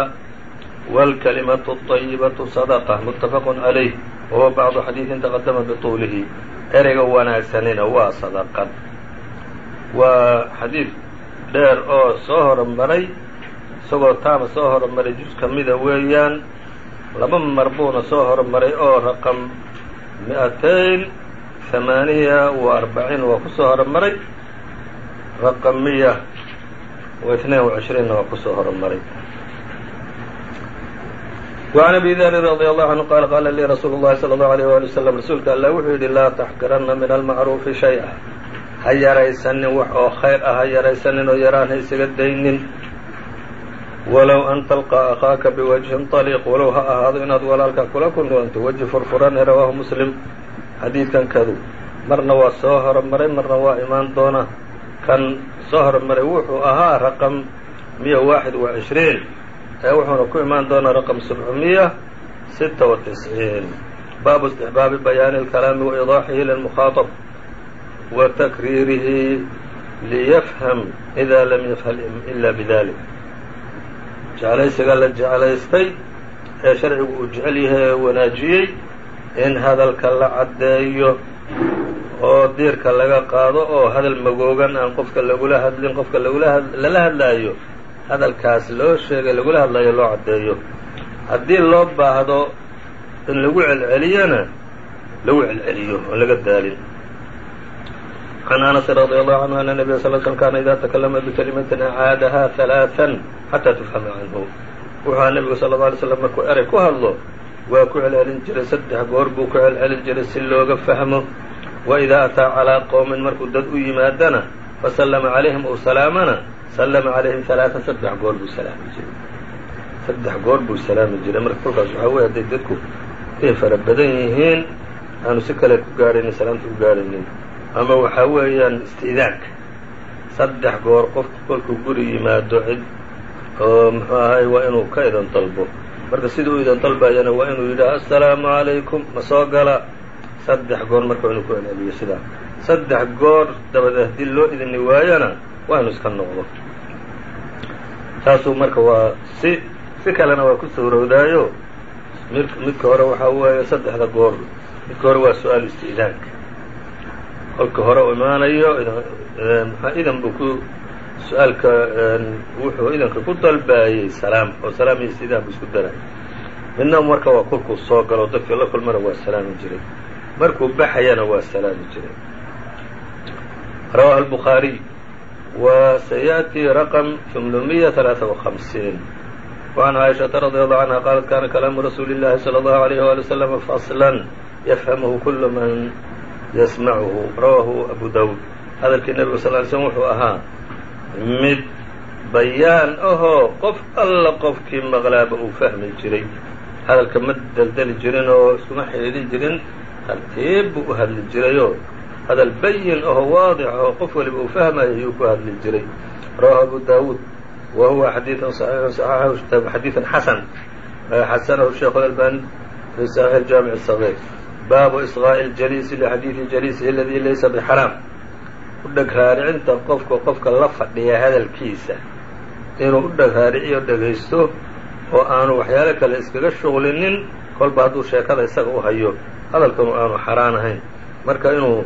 والكلمة الطيبة صدقة متفق عليه wa bacdu xadiiin taqadama bituulihi ereyga wanaagsanina waa sadaqad. Waa xadiid dheer oo soo hormaray isagoo taana soo hormaray juz ka mida weeyaan laba mar buuna soo hormaray oo raqam mi-atayn hamaaniya wa arbaciin waa ku soo hormaray raqam miya wa itnain wa cishriinna waa ku soo hormaray. وعn أbي dri رضي الله عnه qال qاla lii rasuul الlahi slى الlه عليه وaلي وsلم rasuulka alla wuxuu yidhi laa تxqirana min almacruufi شhayئa ha yaraysanin wax oo khayr ah ha yaraysanin oo yaraan ha isaga daynin walow an talqىa akhaaka biwجهin طليq walow ha ahaado inaad walaalka kula kulmanto weji furfurane rawaahu muslim xadiidkan kadu marna waa soo horumaray marna waa imaan doona kan soo horumaray wuxuu ahaa raqم miya waaxid wa عishriin ee wuxuuna ku imaan doonaa raqم سبعmiya sita wa تisciin baabu استixbaabi bayaani الkalaami وإiضaaxihi lilmukhaطب wa takriirihi liyafham إida lam yafham ila bidalik jeclaysiga la jeclaystay ee sharcigu uu jecel yahay ee wanaajiyey in hadalka la caddeeyo oo diirka laga qaado oo hadal magoogan aan qofka lagula hadlin qofka lagula lala hadlaayo hadalkaas loo sheegay lagula hadlayo loo caddeeyo. Haddii loo baahdo in lagu celceliyona lagu celceliyo oon laga daalin. Can anas radi allahu canhu ana nabiya sal slm kaana ida takalama bikalimatin acaadaha halaaثan xataa tufhama canhu. Wuxuu nebigu sala اla alay slam markuu erey ku hadlo waa ku celcelin jiray saddex goor buu ku celcelin jiray si looga fahmo. Waidaa ataa calaa qowmin markuu dad u yimaadana fasallama calayhim ou salaamana sallama calayhim halaaan saddex goor buu salaami jiray saddex goor buu salaami jiray marka kolkaas waxaa weye hadday dadku ay fara badan yihiin aanu si kale ku gaadhaynin salaamta u gaadhaynin ama waxaa weeyaan isti'daanka saddex goor qofku kolkuu guri yimaado cid oo muxuu ahay waa inuu ka idan dalbo marka sida u idan dalbayana waa inuu yidhaha assalaamu calaykum ma soo gala saddex goor marka inuu ku celceliyo sidaa saddex goor dabadeed haddii loo idini waayona waa inu iska noqdo taasuu marka waa si si kalena waa ku sawrowdaayo midka hore waxaa weeye saddexda goor. Midka hore waa su'aal isti'daanka kolka hore u imaanayo maxaa idan buu ku su'aalka wuxuu idanka ku dalbaayey salaam oo salaam iyo isti'daan buu isku daray. Midna marka waa kolkuu soo galo dadkii la kulmana waa salaami jiray. Markuu baxayana waa salaami jiray. Rawaha albukhaariy wa sayaأتي raqم ثمنmiya ثaلaaثa وخمسiin وعan caaئiشhaةa رadي الله عanهa qaalat kana kalaamu rasuuli الlahi slى الlaه عalيه وaلي وsلم faصlا yfhamhu kul man ysmachu rawahu abu dawud hadalkii nebigu sal ly slm wuxuu ahaa mid bayaan ahoo qof alla qofkii maqlaaba uu fahmi jiray hadalka ma deldeli jirin oo iskuma xidhiidhin jirin tartiib buu u hadli jirayoo hadal bayin oo waadix oo qof waliba uu fahmayo ayuu ku hadli jiray rawahu abu daawuud wa huwa xadiiثun صaxiixu xadiiثan xasan xasanahu sheekh اlalbani fi saxiix jaamic الصغيr baabu isqaaءi اljaliisi lxadiiثi jaliisihi aladi laysa bxaraam u dheg raaricinta qofka qofka la fadhiya hadalkiisa inuu u dheg raariciyo dhegaysto oo aanu waxyaalo kale iskaga shuqlinin kolba hadduu sheekada isaga u hayo hadalkanu aanu xaraan ahayn marka inuu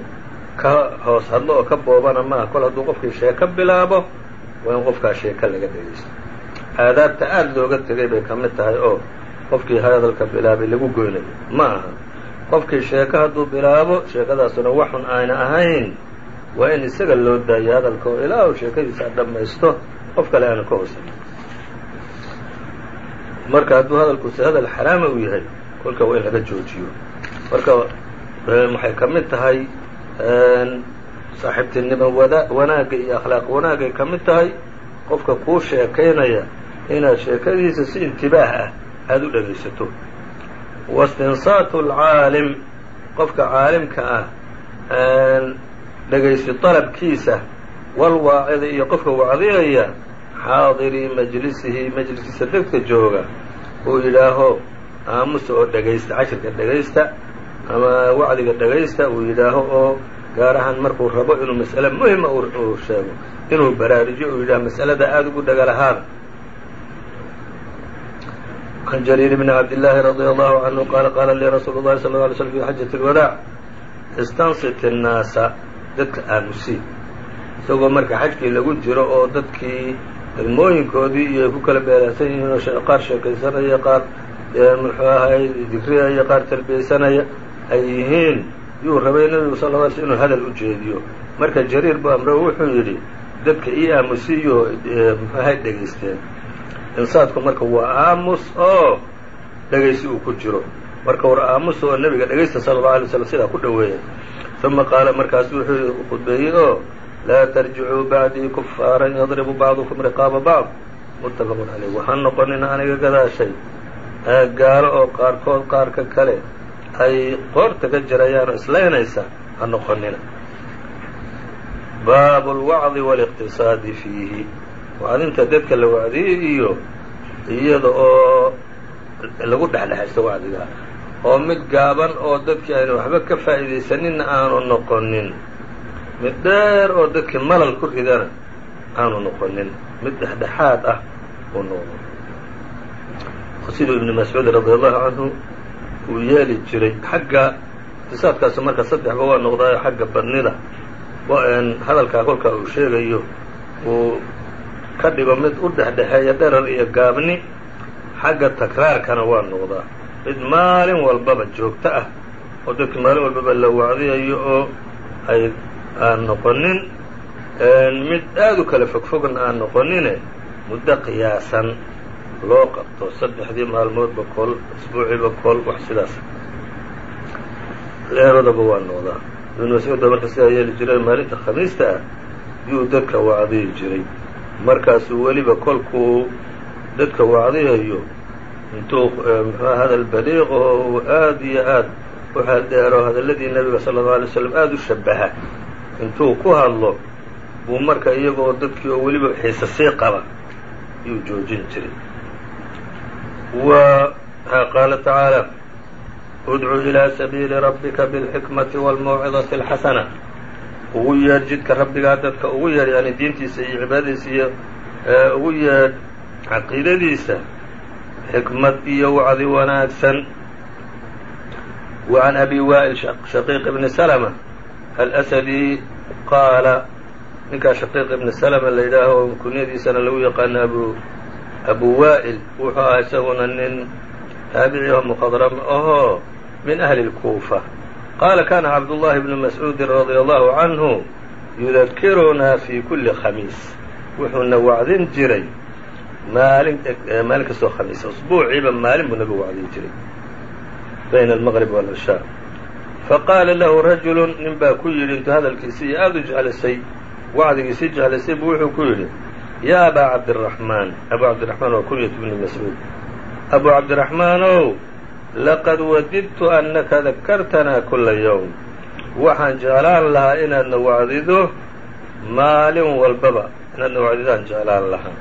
ka hoos hadlo oo ka boobana maaha kol hadduu qofkii sheeko bilaabo waa in qofkaa sheeko laga dhegaysto aadaabta aada looga tegay bay ka mid tahay oo qofkii hadalka bilaabay lagu goynayo ma aha. Qofkii sheeko hadduu bilaabo sheekadaasuna waxun ayna ahayn. Waa in isaga loo daayo hadalka oo ilaa uu sheekadiisa dhammaysto qof kale aana ka hoosan. Marka hadduu hadalkusi hadal xaraama uu yahay kolka waa in laga joojiyo. Marka waxay ka mid tahay saaxiibtinimo wada wanaagga iyo akhlaaq wanaagay ka mid tahay qofka kuu sheekaynaya inaad sheekadiisa si intibaah ah aada u dhegaysato. Wastinsaatu alcaalim qofka caalimka ah dhegaysi dalabkiisa walwaacida iyo qofka wacdiyaya xaadirii majlisihi majliskiisa dadka jooga uu yidhaaho aamusa oo dhegaysta cashirka dhegaysta ama wacdiga dhegaysta uu yidhaaho oo gaar ahaan markuu rabo inuu mas'ale muhima uu sheego inuu baraarujiyo uu yidhaho mas'alada aada ugu dhagalahaan can jariir bni cabdillaahi radia allahu canhu qaala qaala lii rasuulu llahi sala lla alay slm fi xajati alwadaac istansit innaasa dadka aamusii isagoo marka xajkii lagu jiro oo dadkii ilmooyinkoodii iyo ku kala beeraansan yihiin oo qaar sheekaysanaya qaar muxuu ahay dikriyaya qaar talbiyeysanaya ay yihiin yuu rabay nebigu sal lla sl inuu hadal u jeediyo. Marka jariir bu amre wuxuu yidhi dadka ii aamusiyo muxuu ahay dhegaysteen insaadku marka waa aamus oo dhegaysi uu ku jiro. Marka war aamus oo nebiga dhegaysta sala allau alay slam sidaa ku dhoweeya uma qaala markaasu wuxuu khudbeeyey oo laa tarjicuu bacdii kufaaran yadribu bacdukum riqaaba bacd. Muttafaqun caleyh waxaan noqonin aniga gadaashay gaalo oo qaarkood qaarka kale ay qoorta ka jirayaan oo islaynaysa ha noqonina. Baabu lwacdi wاliqtisaadi fiihi. Wacdinta dadka la wacdiyey iyo iyada oo lagu dhexdhexaysto wacdiga oo mid gaaban oo dadkii aynu waxba ka faa'iidaysaninna aanu noqonin. Mid dheer oo dadkii malal ku ridana aanu noqonin. Mid dhexdhexaad ah uu noqdo siduu ibnu mascuud radi allahu canhu uu yeeli jiray xagga iqtisaadkaasi marka saddexba waa noqdaayo xagga badnida. Hadalkaa kolkaa uu sheegayo uu ka dhigo mid u dhexdhexeeya dherar iyo gaabni xagga takraarkana waa noqdaa. Mid maalin walbaba joogto ah oo dadki maalin walbaba la wacdiyayo oo ay aan noqonin mid aada u kala fogfogna aan noqonine muddo qiyaasan loo qabto saddexdii maalmoodba kol isbuuciiba kol wax sidaas. Leeradaba waa noqdaa ibnu mascuud ba marka sidaa yeeli jiray maalinta khamiista ah yuu dadka wacdiyi jiray. Markaasuu weliba kolkuu dadka wacdiyayo intuu muxua hadal baliiq oo aada iyo aad u xeeldheero hadalladii nebiga sala allau alay slam aada u shabaha intuu ku hadlo buu marka iyagoo dadkii oo weliba xiise sii qaba yuu joojin jiray wa qaala tacaala udcu ilaa sabiili rabbika bilxikmati wاlmawcidati اlxasana ugu yeedh jidka rabbigaa dadka ugu yeedh yani diintiisa iyo cibaadadiisa iyo ugu yeedh caqiidadiisa xikmad iyo wacdi wanaagsan. Wa can abi waa'il shaqiiq ibni salma alasadi qaala ninkaa shaqiiq ibni salma la yidhaaho kunyadiisana lagu yaqaano abu abu waa'il wuxuu ahaa isaguna nin taabici oo mukhadram ahoo min ahli اlkuufa qaala kana cabdullahi bnu mascuudi radia allahu canhu yudakirunaa fi kuli khamiis. Wuxuuna wacdin jiray maalin maalin kastoo khamiisa usbuuciiba maalin buu nabigu wacdin jiray. Bayna almaqrib waalcishaa faqaala lahu rajulu nin baa ku yidhi intuu hadalkiisii aada u jeclisay wacdigiisii jeclisay buu wuxuu ku yidhi yaa abaa cabdiraxmaan abu cabdiraxmaan waa kunyat bni mascuud abu cabdiraxmaanow laqad wadidtu annaka dakartanaa kula yowm waxaan jeclaan lahaa inaadna wacdido maalin walbaba. Inaadna wacdidaan jeclaan lahaa.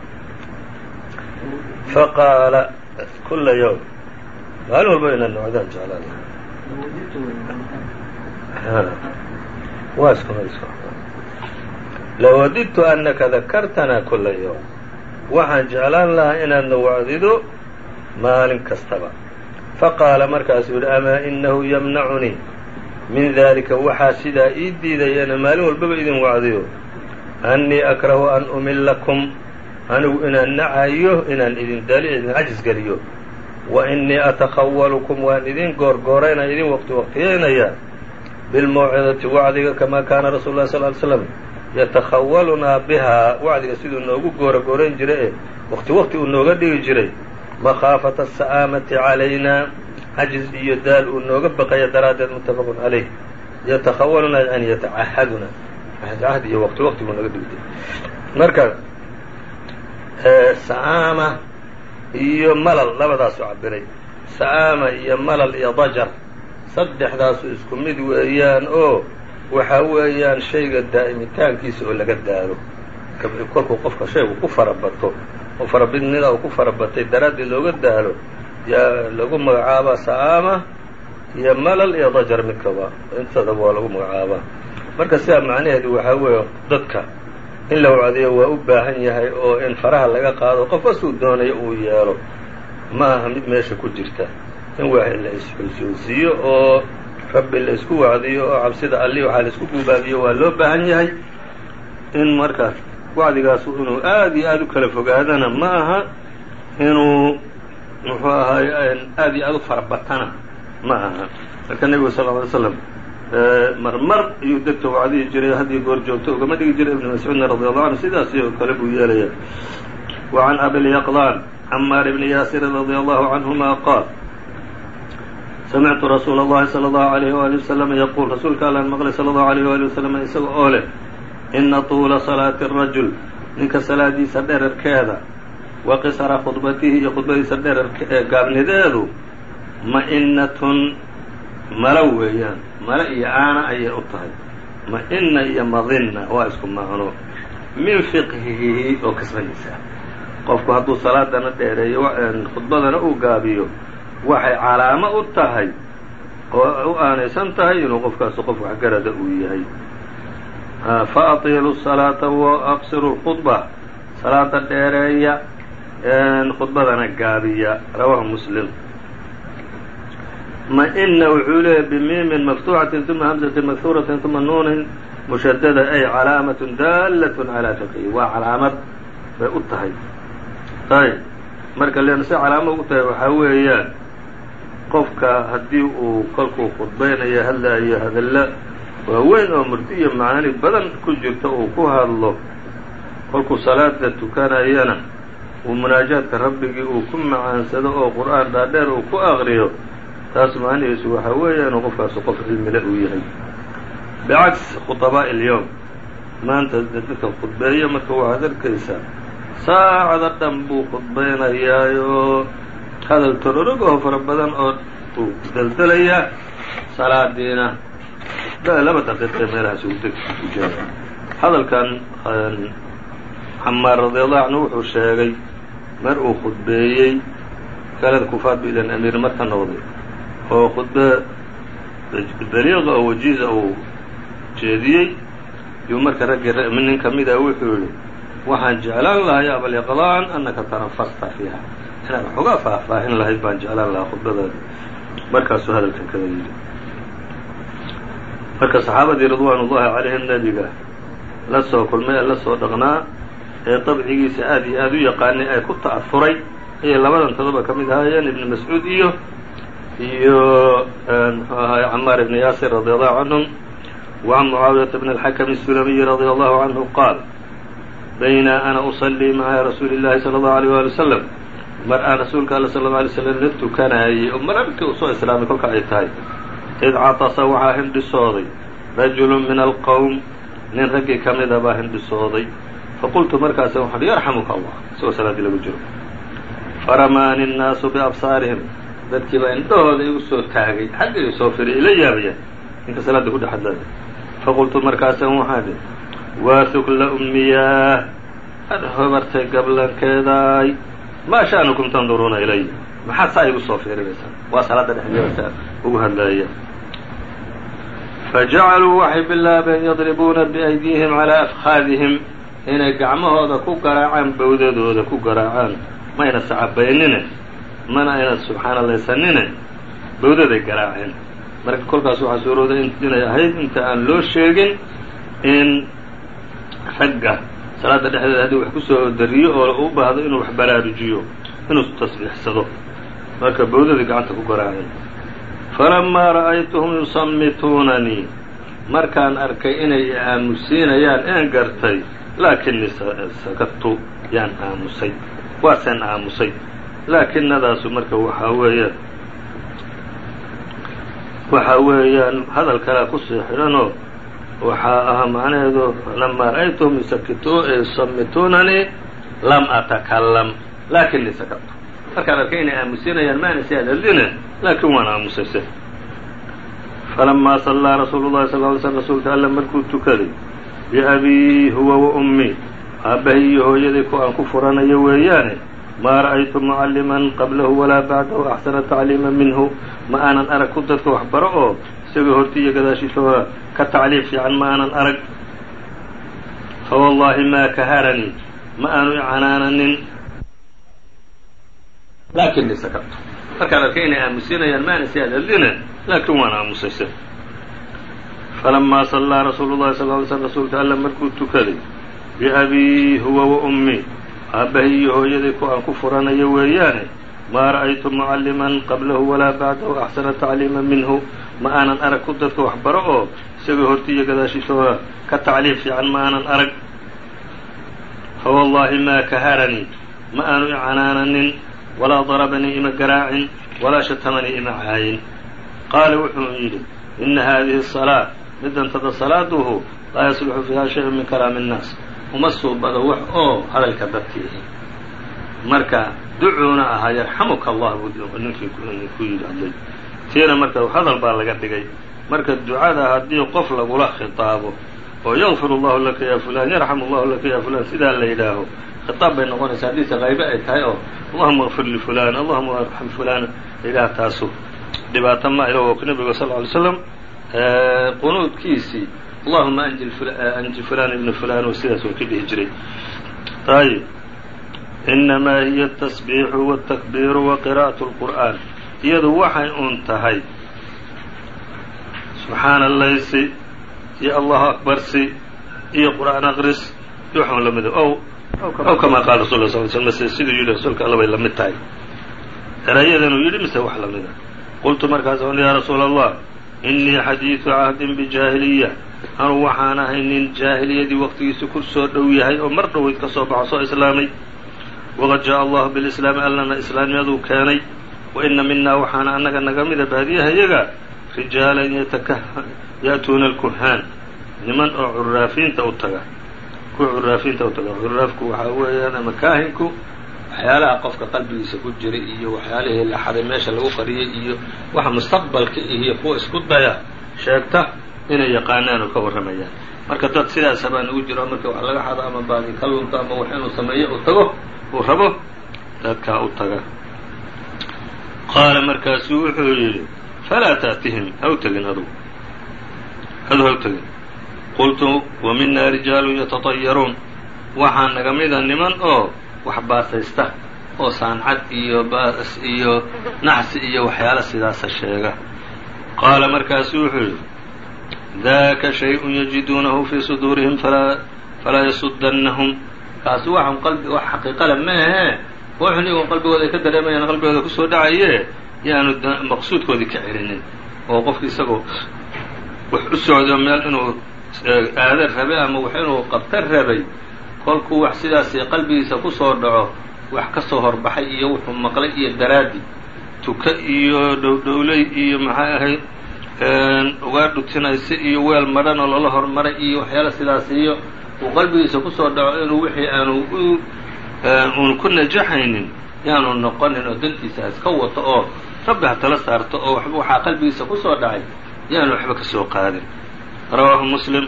Faqaala kula yowm maalin walbaba inaadna wacdidaan jeclaan lahaa lawadidtu anaka dakartanaa kula yowm waxaan jeclaan lahaa inaadna wacdido maalin kastaba faqaala markaasuu yidhi amaa inahu yamnacunii min dalika waxaa sidaa ii diidaya ina maalin walbaba idin wacdiyo annii akrahu an umilakum anigu inaan nacayo inaan idin dali idin cajis geliyo wa innii atakhawalukum waan idin goorgooraynaya idin waqti waqtiyeynaya bilmawcidati wacdiga kamaa kaana rasuulu lah sal ly slam yatakhawalunaa bihaa wacdiga siduu noogu goora goorayn jiray ee waqti waqti uu nooga dhigi jiray. Makhaafata asa'aamati calaynaa cajiz iyo daal uu nooga baqaya daraaddeed muttafaqun calayh. Yatakhawalunaa yani yatacahaduna. Cahd iyo waqti waqti buu nooga dhigi jiray marka sa'aama iyo malal labadaasu cabiray sa'aama iyo malal iyo dajar saddexdaasu isku mid weeyaan oo waxa weeyaan shayga daa'imitaankiisa oo laga daalo. Kolkuu qofka shaygu ku farabato oo farabidnida uu ku farabatay daraaddeed looga daalo yaa lagu magacaabaa sa'aama iyo malal iyo dajar midkaba intadaba waa lagu magacaabaa marka sidaa macnaheedu waxaa weeye dadka in la wacdiyo waa u baahan yahay oo in faraha laga qaado qof asuu doonayo uu yeelo ma aha mid meesha ku jirta. In wax la isxusuusiyo oo rabbi la isku wacdiyo oo cabsida alli waxaa la isku guubaabiyo waa loo baahan yahay in markaas wacdigaasu inuu aad iyo aad u kala fogaadana ma aha inuu muxuu ahaay aad iyo aad u farabatana ma aha. Marka nebigu sal ly slam marmar ayuu degta wacdihi jiray haddii goor joogto ugama dhigi jiray. Ibnu mascuudna radi allahu canhu sidaas oo kale buu yeelaya. Wa can abilyaqdaan camaar bni yaasirin radi allahu canhuma qaal samictu rasuula اllahi salى اllahu عalayh wali waslama yaquul rasuulka allaan maqlay sala allahu alayh wali wasalam isaga oo leh ina tuula salaati الrajul ninka salaadiisa dherarkeeda wa qisara khudbatihi iyo khudbadiisa dherarka ee gaabnideedu ma-inatun malo weeyaan malo iyo aana ayay u tahay ma-ina iyo madinna waa isku macno min fiqhihi oo kasbadiisa qofku hadduu salaadana dheereeyo khudbadana uu gaabiyo waxay calaamo u tahay oo u aanaysan tahay inuu qofkaasu qof waxgarada uu yahay. Fa atiilu salaata wa aqsiru lkhudba. Salaada dheereeya khudbadana gaabiya rawaahu muslim. Ma-ina wuxuu leeyahy bimiimin maftuuxatin uma hamzatin makhuuratin uma nuunin mushadada ay calaamatun daalatun calaa fiqhi waa calaamad bay u tahay. Ayb marka leanna si calaamo ugu tahay waxaa weeyaan qofka haddii uu kolkuu khudbaynaya khudbaynayo hadlaayo hadalla waa weyn oo murti iyo macaani badan ku jirta uu ku hadlo. Kolkuu salaada tukanayana uu munaajaadka rabbigii uu ku macaansado oo qur'aan dhaadheer uu ku akriyo taas macnihiisu waxaa weeya inuu qofkaasu qof cilmile uu yahay. Bicagsi khudabaa'i ilyoom maanta dadka khudbeeya marka waxaad arkaysaa saacada dhan buu khudbaynayaayo hadal tororog oo fara badan oo uu deldelayaa salaadiina. Laba daqiiqa ee meelahaas ugu deg hadalkan xamaar radi allahu canhu wuxuu sheegay mar uu khudbeeyey galada kufaad bu ilan amiir marka noqday. Oo khudbe baliiqa oo wajiiza uu jeediyey. Yuu marka raggii nin ka mid ah wuxuu yihi waxaan jeclaan lahaa ya abalyaqdaan annaka tanafasta fiiha inaad waxoogaa faahfaahin lahayd baan jeclaan lahaa khudbadaada markaasuu hadalkan kada yidhi marka saxaabadii ridwaan ullahi calayhim nebiga la soo kulmay ee la soo dhaqnaa ee dabcigiisa aad iyo aad u yaqaanay ee ku ta'afuray ayay labadan todoba ka mid ahaayeen ibni mascuud iyo iyo mxuu ahaay camaar ibni yaasir radi allahu canhum wa can mucaawiyata bn alxakm الsulamiyi radi allahu canhu qaal bayna ana usalii maca rasuuli اllahi salى اllahu alيyh wali wasalam mar aan rasuulka alle sal alla alay slam la tukanayey oo mararkii uu soo islaamay kolka ay tahay. Id catasa waxaa hindhisooday rajulun min alqowm nin raggii ka mid a baa hindhisooday faqultu markaasa waxaan yarxamuka allah. Isagoo salaadii lagu jiro. Faramaani الnaasu biabsaarihim. Dadkii baa indhahooda igu soo taagay. Xagga igu soo firay ila yaabayaan ninka salaadda ku dhex hadlaya faqultu markaasaan waxaan dhi waasukla ummiyaah. Had hobartay gablankeedaay maa sha'nukum tanduruuna ilay maxaad saa igu soo fiirinaysaan waa salaada dhexdeeda ugu hadlaaya fajacaluu waxay bilaabeen yadribuuna biaydiihim calaa afkhaadihim inay gacmahooda ku garaacaan bawdadooda ku garaacaan mayna sacabaynine mana ayna subxaanalaysanine bawdaday garaaceen marka kolkaas waxaa suurooday inay ahayd inta aan loo sheegin in ragga salaada dhexdeeda haddii wax ku soo dariyo oo u baahdo inuu wax baraarujiyo inuu tasbiixsado. Marka bawdaday gacanta ku garaaceen. Falamaa ra'aytuhum yusammituunanii markaan arkay inay aamusiinayaan een gartay laakinii sakadtu yaan aamusay. Waaseen aamusay. Laakinadaasu marka waxaa weeyaan waxaa weeyaan hadal kalea ku sii xidhanoo waxaa ahaa macnaheedu lamaa ra'aytuhum yusammituunanii lam atakalam laakinii sakadtu markaan arkay inay aamusinayaan maana si hadadine laakiin waan aamusayse falamaa sallaa rasuulu llahi sal ly slm rasuulka alle markuu tukaday biabii huwa wa ummii aabbahay iyo hooyaday ku aan ku furanayo weeyaane maa ra'aytu mucalliman qablahu walaa bacdahu axsana tacliima minhu ma aanan arag ku dadka wax baro oo isagoo horti iyo gadaashiisooda ka tacliim fiican ma aanan arag fa wallaahi maa kaharanii ma aanu i canaananin laakinii sakabtu markaan arkay inay aamusinayaan maana si hadadline laakiin waan aamusayse falamaa sallaa rasuulu llahi sal ly slm rasuulka alle markuu tukaday biabii huwa wa ummii aabbahay iyo hooyaday ku aan ku furanayo weeyaane maa ra'aytu mucalliman qablahu walaa bacdahu axsana tacliima minhu ma aanan arag ku dadka wax baro oo isagoo horti iyo gadaashiisooda ka tacliim fiican ma aanan arag. Fa wallaahi maa kaharanii ma aanu i canaananin walaa darabanii ima garaacin walaa shatamanii ima caayin. Qaala wuxuu yidhi ina haadihi salaa midantada salaaduhu laa yasluxu fiiha shayun min kalaami innaas uma suubado wax oo hadalka dadkiihi marka ducuuna ahaa yarxamuka allah buu ninkii ku yidhi hadlay tiina marka hadal baa laga dhigay marka ducada haddii qof lagula khitaabo oo yakfir allahu laka ya fulan yarxam allahu laka ya fulan sidaa la yidhaaho khitaab bay noqonaysaa haddiise qaybe ay tahay oo allahuma kfir lifulan allahuma arxam fulana ilaah taasu dhibaato ma ilo nabiga sal ly slam qunuudkiisii allahuma anji fulan ibna fulan oo sidaas oo ka dhihi jiray ayib inamaa hiya atasbiixu wاtakbiiru wa qira'aة اlqur'an iyadu waxay un tahay. Subxaana laysi iyo allahu akbarsi iyo qur'aan aqris iyo waxaan la mida ow ow kamaa qaala rasul sal sl mase siduu yidhi rasuulka alla bay la tahay. Erayadanuu yidhi mise wax la mida qultu markaas yaa rasuula allah inii xadiidu cahdin bijaahiliya. Anuu waxaan ahay nin jaahiliyadii waqtigiisa ku soo dhow yahay oo mar dhoweyd ka soo baxo soo islaamay. Waqad jaa'a allahu bilislaami allana islaamnimadu keenay wa ina minaa waxaana annaga naga mida baadiyahayaga rijaalan ya'tuuna alkuhaan niman oo curaafiinta u taga kuwa curaafiinta u taga curaafku waxaa weeyaan ama kaahinku waxyaalaha qofka qalbigiisa ku jira iyo waxyaalihii la xaday meesha lagu qariyay iyo waxa mustaqbalka iyo kuwa isku daya sheegta inay yaqaanaan oo ka warramayaan marka dad sidaasa baa nagu jiro marka wax laga xado ama baadi ka lunto ama wax inuu sameeyo uu tago uu rabo dadkaa u taga qaala markaasuu wuxuu yidhi falaa taatihim ha u tegin adugu adu ha u tegin qultu wa minaa rijaalun yatatayaruun waxaa naga mida niman oo wax baasaysta oo saancad iyo baas iyo naxsi iyo waxyaala sidaasa sheega qaala markaasuu wuxuu yidhi daaka shay-un yajiduunahu fii suduurihim falaa yasudannahum qalbi wax xaqiiqale maahee waxun iyagoon qalbigooda ay ka dareemayaan qalbigooda ku soo dhacaye yaanu maqsuudkoodii ka celinin oo qofki isagoo wax u socdo meel inuu aada rabay ama wax inuu qabta rabay kolkuu wax sidaasi qalbigiisa ku soo dhaco wax ka soo horbaxay iyo wuxuu maqlay iyo daraadi tuka iyo dhowdhowley iyo maxay ahayd ugaa dhutinaysa iyo weel madhan lala hormaray iyo waxyaala sidaas iyo uu qalbigiisa ku soo dhaco inuu wixii aanu u uunu ku najaxaynin yaanu noqonin oo dantiisa iska wato oo rabbi ha tala saarto oo waxba waxaa qalbigiisa kusoo dhacay yaanu waxba ka soo qaadin rawaahu muslim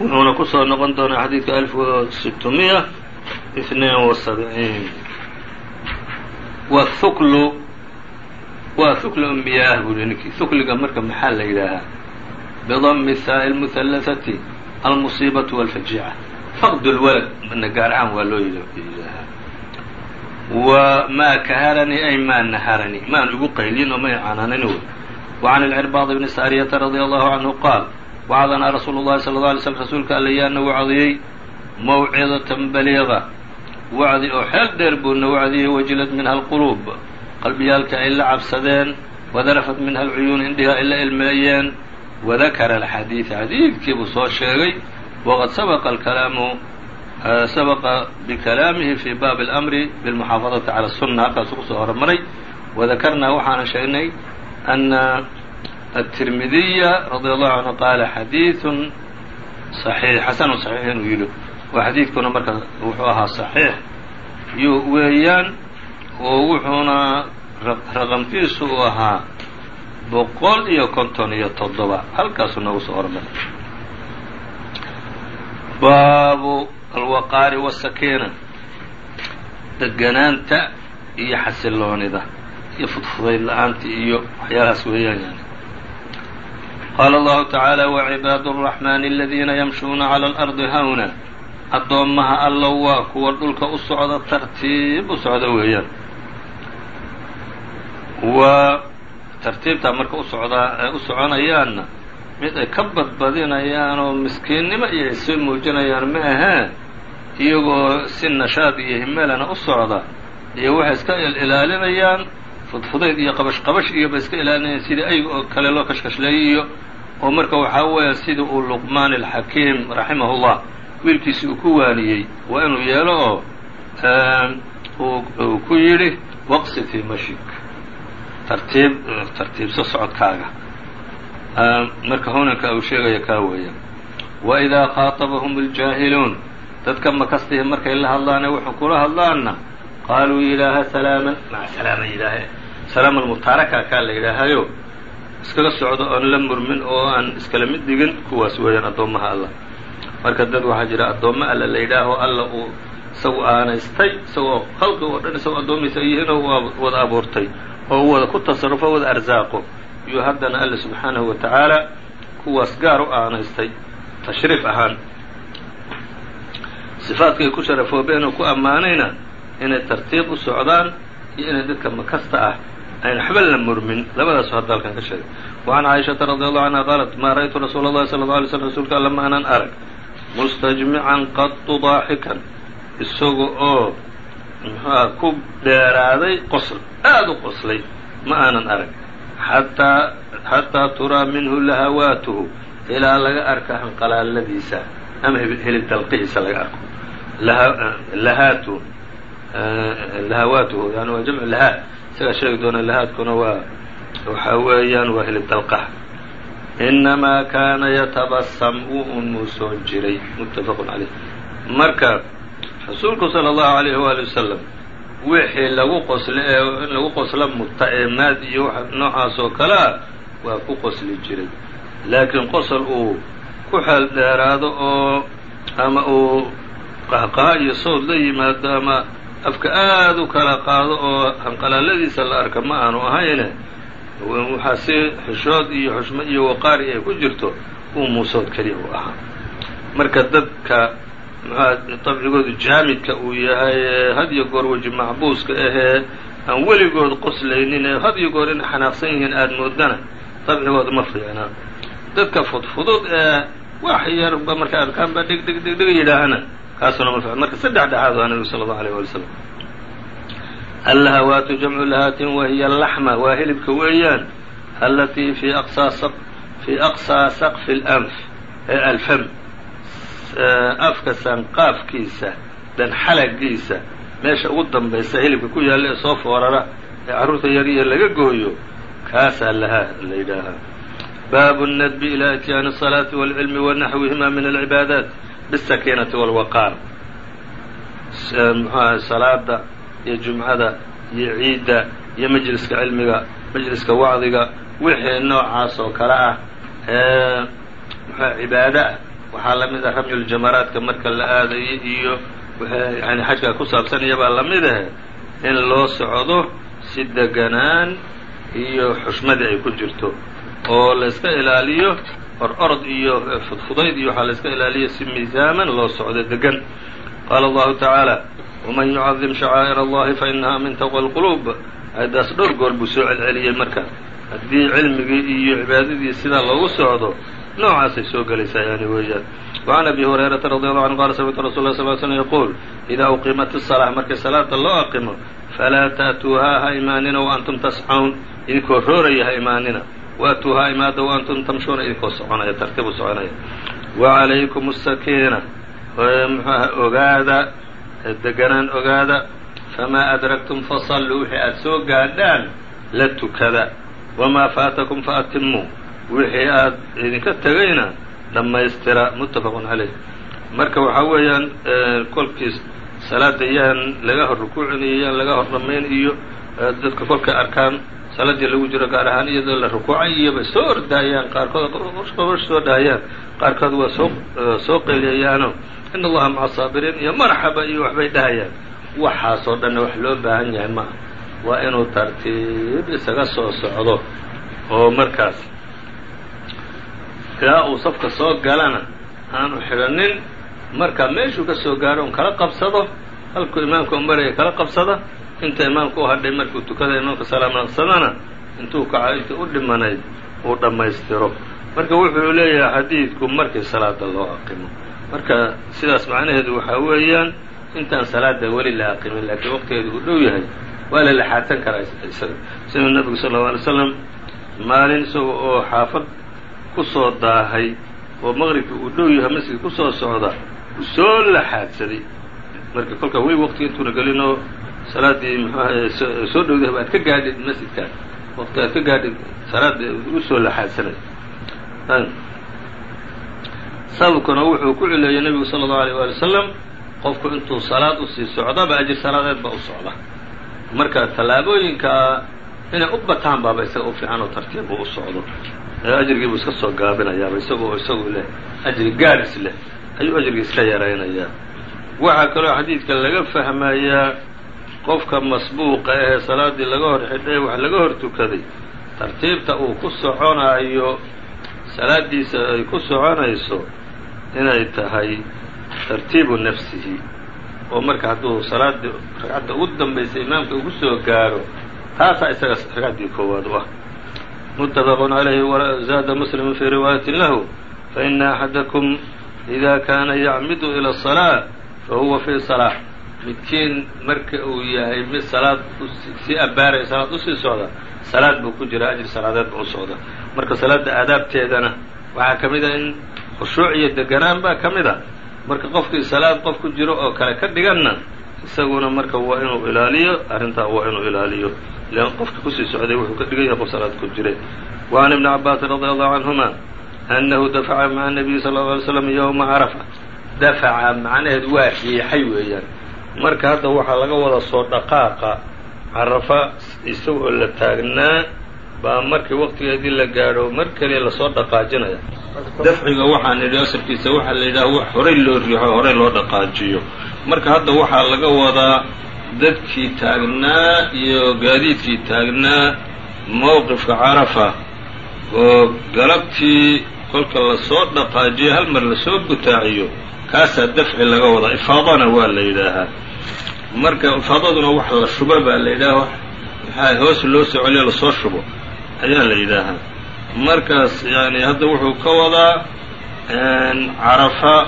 wuxuuna ku soo noqon doonaa xadiidka alf sitmiya اثنين وسبعين wthuklu waa hukl miyaah buri ninkii hukliga marka maxaa la yidhaahaa bdmi الsaaء الmثلثةi almuصiibaة والfajiica faqd اlwalad na gaar ahaan waa loo yidhaahaa wmaa kaharanii ay maa naharanii maan igu qaylin oo may cananin wy وعn الcرباض بن sاryةa رadي الله عanه qاal wacdanaa rasuul الlahi صلى اه علي sلم rasuulka alla yaana wacdiyey mawcidaة baliiغة wacdi oo xeel dheer buuna wacdiyey wajilad minha alquluub qalbiyaalka ay la cabsadeen wadarafat minha alcuyuun indhiha ay la ilmeeyeen wadakara alxadiida xadiidkii buu soo sheegay waqad sabaqa alkalaamu sabaqa bikalaamihi fi baabi اlamri bilmuxaafadati cala الsunna halkaasuu kusoo hormaray wadakarnaa waxaana sheegnay ana aلtirmidiya radi allahu canhu qaala xadiiثun صaxiix xasanu صaxiix inuu yidhi waa xadiidkuna marka wuxuu ahaa صaxiix yu weeyaan oo wuxuuna raqamkiisu uu ahaa boqol iyo konton iyo toddoba halkaasuu noogu soo hormaray baabu alwaqaari wasakiina deganaanta iyo xasiloonida iyo fudfudayd la'aanta iyo waxyaalahaas weeyaan yani qaala allahu tacaala wacibaadu araxmaani aladiina yamshuuna cala alardi hawna. Addoommaha allo waa kuwa dhulka u socda tartiib u socda weeyaan. Waa tartiibtaa marka usocdaa ee u soconayaanna mid ay ka badbadinayaan oo miskiinnimo iyo soo muujinayaan ma ahee iyagoo si nashaad iyo himelana u socda iyo waxay iska ilaalinayaan fudfudayd iyo qabash qabash iyo bay iska ilaalinayaan sidii ayg oo kale loo kashkashleeyay iyo oo marka waxaa weeya sidii uu luqmaan alxakiim raximahullah wiilkiisi uu ku waaniyey waa inuu yeelo oo uu ku yidhi waqsid fii mashik tartiib tartiibso socodkaaga marka hunanka uu sheegaya kaa weeyaan waidaa khaaطabahum اljaahiluun dadka makastihi markay la hadlaane wuxuu kula hadlaanna qaaluu yidhaaha salaaman maca salaama yidhaahe. Salaam almutaaraka kaa la yidhaahayo. Iskaga socdo oon la murmin oo aan iskala mid dhigin kuwaas weeyaan addoommaha allah. Marka dad waxaa jira addoommo alla la yidhaaho alla uu isagu aanaystay isagoo khalqi oo dhan ay yihiin oo wada abuurtay oo wada ku tasarufo wada arsaaqo yuu haddana alle subxaanahu wa tacaala kuwaas gaar u aanaystay tashriif ahaan. Sifaadkay ku sharafoobeen oo ku ammaanayna inay tartiib u socdaan iyo inay dadka makasta ah ayn waxba la murmin. Labadaas hadda halkan ka sheegay. Wacan caaishata radi allahu canha qaalat maa ra'ytu rasuula allahi sala alla alay slm rasuulka alla ma anaan arag. Mustajmican qatu daaxikan isaga oo muxuaha ku dheeraaday qosl aada u qoslay. Ma aanan arag xataa turaa minhu lahawaatuhu. Ilaa laga arka hanqalaaladiisa ama hilib dalqihiisa laga arko. Lahaatu lahawaatuhu yani waa jamcu lahaad isagaa sheegi doona lahaadkuna waa waxaa weeyaan waa hilib dalqaha inamaa kaana yatabasam wuu un muusoon jiray. Muttafaqun caleyh marka rasuulku sala allahu alayhi waali wasalam wixii lagu qosla ee in lagu qoslo muta ee maad iyo noocaas oo kale ah waa ku qosli jiray. Laakiin qosol uu ku xeel dheeraado oo ama uu qahqaha iyo sawd la yimaado ama afka aad u kala qaado oo hanqalaaladiisa la arka ma aanu ahayne waxaa si xishood iyo xushmo iyo waqaari ay ku jirto uu muusood keliya u ahaa. Marka dadka dabcigoodu jaamidka uu yahay had iyo goor weji macbuuska ahee aan weligood qoslaynin ee had iyo goor inay xanaaqsan yihiin aada moodana dabcigooda ma fiicna. Dadka fudfudud ee wax yarba markay arkaanba dhig dhig dhig dhig yidhaahana kaasuna ma fiicna. Marka saddex dhexaad waa sala allahu alayh wali slam allahawaatu jamcu lahaatin wahiya laxma waa hilibka weeyaan aqsaa fii aqsaa saqfi اlanf ee alfam afka sanqaafkiisa danxalagiisa meesha ugu dambaysa hilibka ku yaalla ee soo foorara ee carruurta yariya laga gooyo kaasaa lahaa la yidhaahaa baabu الndbi ilى ityaani الصalaaةi wاlcilmi wanaxwihima min alcibaadaat bالsakiinati wاlwaqaar mxuaha salaada iyo jumcada iyo ciidda iyo majliska cilmiga majliska wacdiga wixii noocaas oo kale ah ee muxua cibaado ah waxaa la mid ah ramyuljamaraadka marka la aadayo iyo yani xajka ku saabsanaya baa la mid ah in loo socdo si deganaan iyo xushmadii ay ku jirto oo la iska ilaaliyo or orod iyo fudfudayd iyo waxaa la iska ilaaliyo si miisaaman loo socdo degan qaala allahu tacaala waman yucadim shacaa'ir allahi fainaha min taqwa lquluub ayaddaas dhowr goor buu soo celceliyey marka. Haddii cilmigii iyo cibaadadii sidaa loogu socdo noocaasay soo gelaysaa yani weeyaan وعn أbي هuريرaةa رضي الله عنه qال سمعtu رsuل اه صل ل سلم يquل إida أqimat الصلاة markii salaada loo aqimo falaa تأتuuhaa ha imaanina وأntum tascوun idinkoo rooraya ha imaanina وأtuuhaa imaada وأntum tamshuuna idinkoo soconaya tartiibu soconaya وعalaykum السakiinة mxuha ogaada deganaan ogaada famaa أdraktum faصluu wixii aad soo gaadhaan la tukada وmaa faatakum faأtimuu wixii aad idinka tegayna dhammaystira muttafaqun caleyh. Marka waxaa weeyaan kolkiis salaada yaan laga hor rukuucin iyo yaan laga hor dhammayn iyo dadka kolkay arkaan salaadii lagu jiro gaar ahaan iyadoo la rukuucay iyobay soo ordaayaan qaarkood qosh soo dhahayaan qaarkood waa soo soo qeliyayaano in allaha maca saabiriin iyo marxaba iyo waxbay dhahayaan. Waxaasoo dhanna wax loo baahan yahay ma waa inuu tartiib isaga soo socdo oo markaas ilaa uu safka soo galana aanu xidhanin marka meeshuu ka soo gaadho un kala qabsado halkuu imaamka umaraya kala qabsada inta imaamka u hadhay markuu tukada imaamka salaamnaqsadana intuu kaca intii u dhimanayd uu dhammaystiro. Marka wuxuu leeyahay xadiidku markii salaada loo aqimo. Marka sidaas macnaheedu waxaa weeyaan intaan salaada weli la aqimin laakiin waqtigeedu uu dhow yahay waa la laxaatan karaa isaga. Siduu nabigu sal lla alay slam maalin isaga oo xaafad ku soo daahay oo maqribkii uu dhow yahay masjidka ku soo socda uu soo laxaadsaday marka kolkaa weli waqtiga intuuna gelin oo salaaddii muxuahay soo dhowdahay aad ka gaadhid masjidka. Waqti aad ka gaadhid salaada u soo laxaadsanay sababkuna wuxuu ku cileeyey nebigu sala allahu alيyه waali wasalam qofku intuu salaad u sii socdaba ajir salaadeed ba u socda. Marka tallaabooyinkaa inay u bataan baaba isaga u fiican oo tartiibu u socdo ajrigiibuu iska soo gaabinayaaba isagoo isagu leh ajri gaadhis leh ayuu ajrigii iska yaraynayaa. Waxaa kaloo xadiidka laga fahmayaa qofka masbuuqa ahee salaaddii laga hor xidhay wax laga hor tukaday tartiibta uu ku soconaayo salaaddiisa ay ku soconayso inay tahay tartiibu nafsihi. Oo marka hadduu salaaddii ragcadda ugu dambaysa imaamka ugu soo gaaro taasaa isaga ragcaddii koowaad u ah متفق عليه وزاد مسلم في رواية له فإن أحدكم إذا كان يعمد إلى الصلاة فهو في صلاة midkiin marka uu yahay mid salaad sii abaaraya salaad usii socda salaad buu ku jira ajri salaadeed ba u socda marka salaada aadaabteedana waxaa ka mid a in khushuuc iyo deganaan baa ka mid a marka qofkii salaad qof ku jiro oo kale ka dhiganna isaguna marka waa inuu ilaaliyo arrintaa waa inuu ilaaliyo. Lan qofka ku sii socday wuxuu ka dhigan yahay qof salaad ku jire wacan ibni cabaasin radi allahu canhuma annahu dafaca maca nabiyi sal lla alay slam yowma carafa dafaca macnaheed waa riixay weeyaan. Marka hadda waxaa laga wada soo dhaqaaqa carafa isagoo la taagnaa baa markii waqtigeedii la gaadho mar keliya la soo dhaqaajinaya. Dafciga waxaan idhi asalkiisa waxaa la yidhaha wax horey loo riixo horey loo dhaqaajiyo marka hadda waxaa laga wadaa dadkii taagnaa iyo gaadiidkii taagnaa mowqifka carafa oo galabtii kolka la soo dhaqaajiyo hal mar la soo butaaciyo kaasaa dafci laga wadaa. Ifaadana waa la yidhaahaa. Marka ifaadaduna wax la shubo baa la yidhaaha maxaa hoos loo soo la soo shubo ayaa la yidhaahaa. Markaas yani hadda wuxuu ka wadaa carafa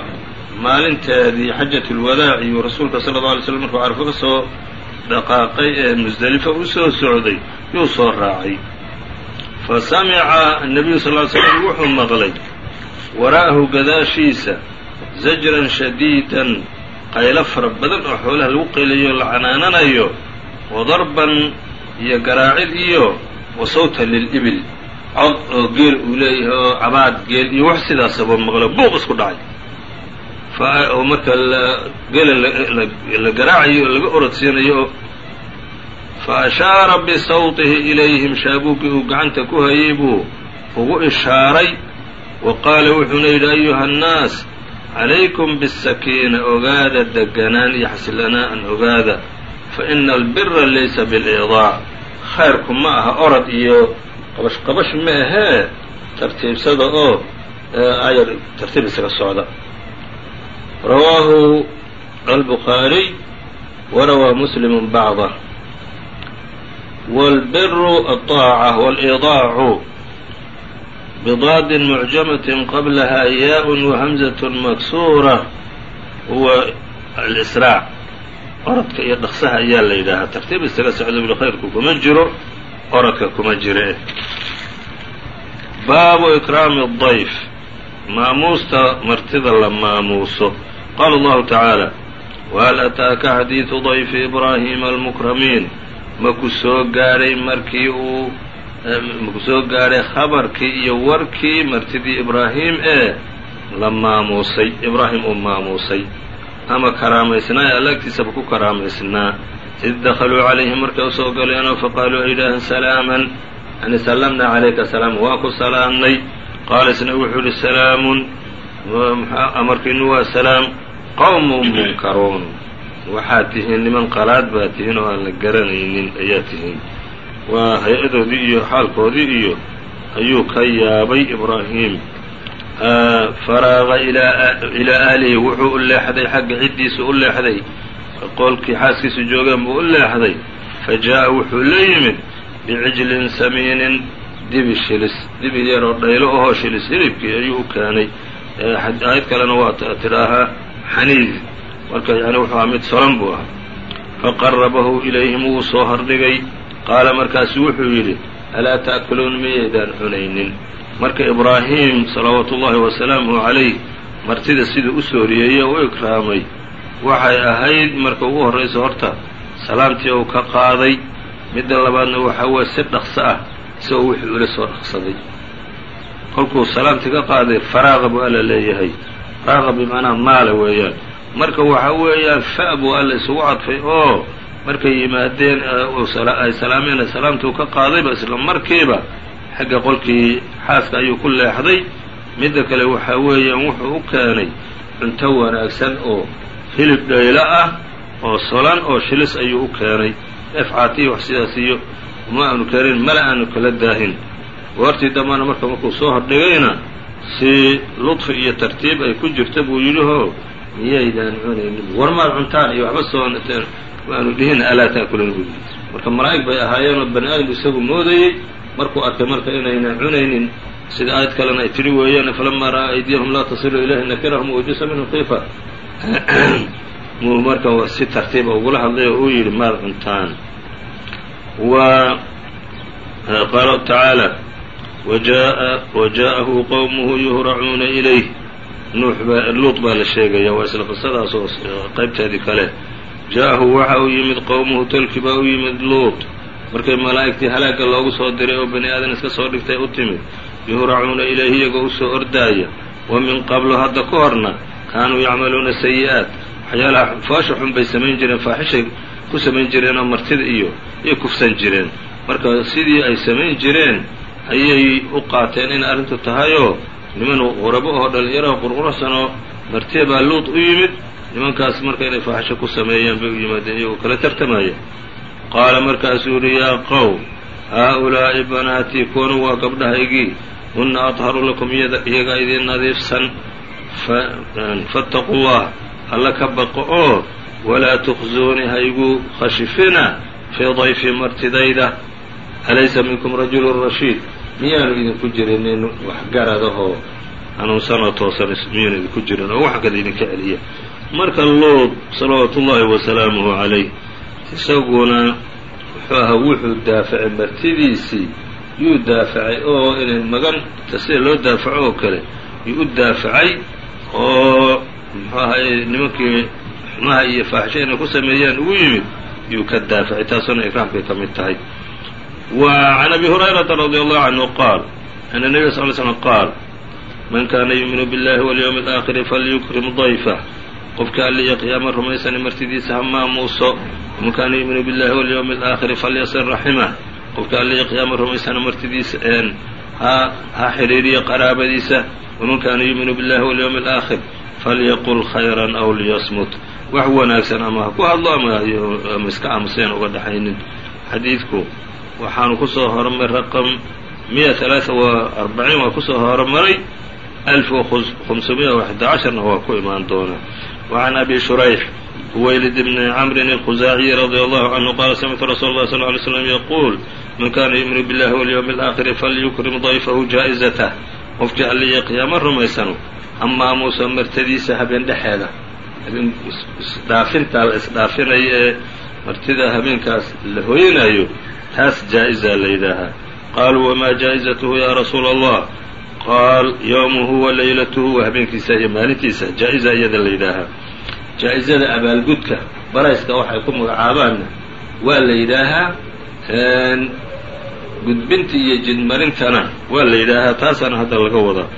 maalinteedii xajat ulwadaac iyo rasuulka sala alla alay slam markuu carafo ka soo dhaqaaqay ee musdelifo u soo socday yuu soo raacay. Fa samica annabiyu sal ly slam wuxuu maqlay waraa'ahu gadaashiisa zajran shadiidan qaylo fara badan oo xoolaha lagu qaylayo la canaananayo wa darban iyo garaacid iyo wa sawtan lilibil. Cod oo geel uu leeyahay oo cabaad geel iyo wax sidaasaboo maqlo buuq isku dhacay oo marka geela la garaacayo laga orodsiinayo oo faashaara bisawtihi ilayhim shaabuuggii uu gacanta ku hayay buu ugu ishaaray. Wa qaala wuxuuna yidhi ayuha annaas calaykum bisakiina ogaada deganaan iyo xasilanaan ogaada fa ina albira laysa biliidaac khayrku ma aha orod iyo qabash qabash ma ahee tartiibsada oo ayar tartiib isaga socda rawaahu albukhaariy warawaa muslimu bacdah wاlbiru aلطaaca wاliidaacu bidaadin mucjamatin qablaha yaa wahamzaة maksuura huwa alisraac orodka iyo dhaqsaha ayaa la yidhaahaa tartiib isaga socda buli khayrku kuma jiro orodka kuma jire baabu ikraami الضayf maamuusta martida la maamuuso. Qaala allahu tacaala wahal ataaka xadiidu dayfi ibraahiima almukramiin? Maku soo gaadhay markii uu maku soo gaadhay khabarkii iyo warkii martidii ibraahim ee la maamuusay ibraahim uu maamuusay. Ama karaamaysnaa ee allagtiisaba ku karaamaysnaa. Id dakhaluu calayhi markay u soo galeenoo faqaaluu ay yidhaahan salaaman yani sallamnaa calayka salaama waa ku salaamnay qaala isna wuxuu yihi salaamun amarkiinu waa salaam qowmun munkaruun waxaad tihiin niman qalaad baad tihiin oo aan la garanaynin ayaa tihiin waa hay'adoodii iyo xaalkoodii iyo ayuu ka yaabay ibraahim faraaqa ilaa ahlihi wuxuu u leexday xagga ciddiisu u leexday qolkii xaaskiisu joogeen buu u leexday fa jaa'a wuxuu la yimid bicijlin samiinin dibi shilis dibi yaroo dhaylo ahoo shilis hilibkii ayuu u keenay. Aayad kalena waa tidhaahaa xaniid marka yani wuxuu ahaa mid solan buu ahaa. Faqarabahu ilayhim wuu soo hordhigay qaala markaasu wuxuu yidhi alaa ta'kuluun miyaydaan cunaynin? Marka ibraahim salawaatu ullaahi wasalaamuhu calayh martida siduu u sooriyeeyey oo u ikraamay. Waxay ahayd marka ugu horraysa horta salaamtii uu ka qaaday. Midda labaadna waxaa weeye si dhaqso ah isagoo wixii ula soo dhaqsaday kolkuu salaamtii ka qaaday faraaqa buu alla leeyahay. Faraaqa bimacnaha maala weeyaan. Marka waxa weeyaan fa buu alla isugu cadfay oo markay yimaadeen ay salaameen salaamtuu ka qaadayba isla markiiba xagga qolkii xaaska ayuu ku leexday. Midda kale waxaa weeyaan wuxuu u keenay cunto wanaagsan oo hilib dhaylo ah oo solan oo shilis ayuu u keenay. Efcaatiyo wax sidaas iyo uma aanu keenin mala aanu kala daahin. Goortii dambana marka markuu soo hordhigayna si ludfi iyo tartiib ay ku jirta buu yidhihoo miyaydaan cunaynin? War maad cuntaan iyo waxba soo waanu dhihin alaa ta'kulun buu yidhi. Marka malaa'ig bay ahaayeenoo bani aadamku isagu moodayey. Markuu arkay marka inaynan cunaynin sida aayad kalena ay tidhi weeyaan falamaa ra'aa aydiyahum laa tasilu ilayhi nakirahum wajasa minhum kiifa muu marka si tartiiba ugula hadlay oo uu yidhi maad cuntaan qaala tacaala wajaaءahu qowmuhu yuhracuuna ilayh nuux baa la sheegaya waa isla qisadaas oo qaybteedii kale jaa-ahu waxa uu yimid qowmuhu tolki baa u yimid luut markay malaa'igtii halaagga loogu soo diray oo bani aadan iska soo dhigtay u timid yuhracuuna ilayhi iyagoo u soo ordaaya wa min qablu hadda ka horna kaanuu yacmaluuna sayi-aat waxyaalaha foosha xun bay samayn jireen faaxishay ku samayn jireen oo martida iyo iyo kufsan jireen. Marka sidii ay samayn jireen ayay u qaateen in arrintu tahayoo niman qurabo oo dhallinyaraha qurqursanoo martiya baa luud u yimid nimankaas marka inay faaxisho ku sameeyeen bay u yimaadeen iyagoo kala tartamaya. Qaala markaasuu yidhi yaa qowm haa-ulaa'i banaatii kuwanu waa gabdhahaygii hunna adharu lakum iyagaa idiin nadiifsan. Faataquu llah alla ka baqo oo walaa tukhzuuni haygu khashifina fii dayfi martidayda. Alaysa minkum rajulun rashiid miyaanu idinku jirin nin waxgaradahoo hanuunsanoo toosan miyuunu idinku jirin oo wax kada idinka celiya. Marka luud salawaatu ullaahi wasalaamuhu calayh isaguna wuxuu ahaa wuxuu daafacay martidiisii. Yuu daafacay oo inay magan sida loo daafaco oo kale. Yuu u daafacay oo muxuu ahay nimankii xumaha iyo faaxisho inay ku sameeyaan ugu yimid yuu ka daafacay taasuna ikraamkay ka mid tahay. Wa can abi hurayrata radi allahu canhu qaal ana nebiga sal ly slam qaal man kaana yuuminu billahi walyowmi alaakhiri falyukrim dayfah qofka alliya qiyaama rumaysana martidiisa ha maamuuso. Man kaana yuminu billahi walyowmi alaakhiri falyasir raxima qofka alliya qiyaama rumaysana martidiisa een ha ha xidhiiriya qaraabadiisa. Waman kaana yuuminu billahi walyowmi alaakhir falyaqul khayran aw liyasmut wax wanaagsan ama ha ku hadlo ama iska aamusayan uga dhaxaynin xadiidku waxaanu kusoo hormay raqam miya alaaa wa arbaciin waa kusoo horomaray alf وخمسمية وحد caشhرna waa ku imaan doonaa وعن أbي شhريح هويلد بن عمر الخزاعي رضي الله عنه qال سمعت رsuل الله صلى اه عليه وسلم يقول من kاna يؤمن بالله واليوم الآخر فليكرم ضيفه جائزته qofkii alliya qiyaamo rumaysano amaamuusa martadiisa habeen dhexeeda isdhaafinta la isdhaafinayo ee martida habeenkaas la hoynayo taas jaa-izaa la yidhaahaa qaaluu wamaa jaa-izatuhu yaa rasuula allah qaal yowmuhu wa laylatuhu wa habeenkiisa iyo maalintiisa jaa-iza iyada la yidhaahaa jaa-izada abaalgudka barayska waxay ku magacaabaanna waa la yidhaahaa gudbinta iyo jidmarintana waa la yidhaahaa taasaana hadda laga wadaa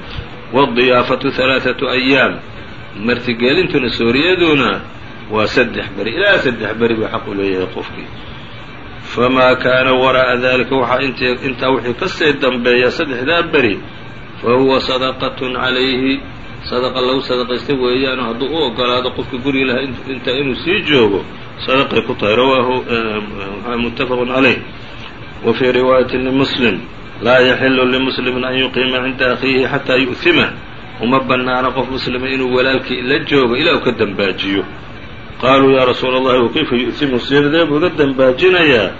wadiyaafatu halaaatu ayaam martigelintuna sooriyaduna waa saddex beri ilaa saddex beri buu xaq u leeyahay qofkii. Famaa kaana waraa'a dalika waxaa int intaa wixii ka sii dambeeya saddexdaa beri fahuwa sadaqatun calayhi sadaqa lagu sadaqaysta weeyaan hadduu u ogolaado qofka guriga laha intaa inuu sii joogo sadaqay ku tahay rawaahu muttafaqun calayh. Wa fii riwaayati limuslim laa yaxilu limuslimin an yuqiima cinda akhiihi xataa yu'hima uma bannaana qof muslima inuu walaalkii la joogo ilaa uu ka dembaajiyo qaaluu yaa rasuula allahi wakayfa yu'himu sidee buu ga dembaajinayaa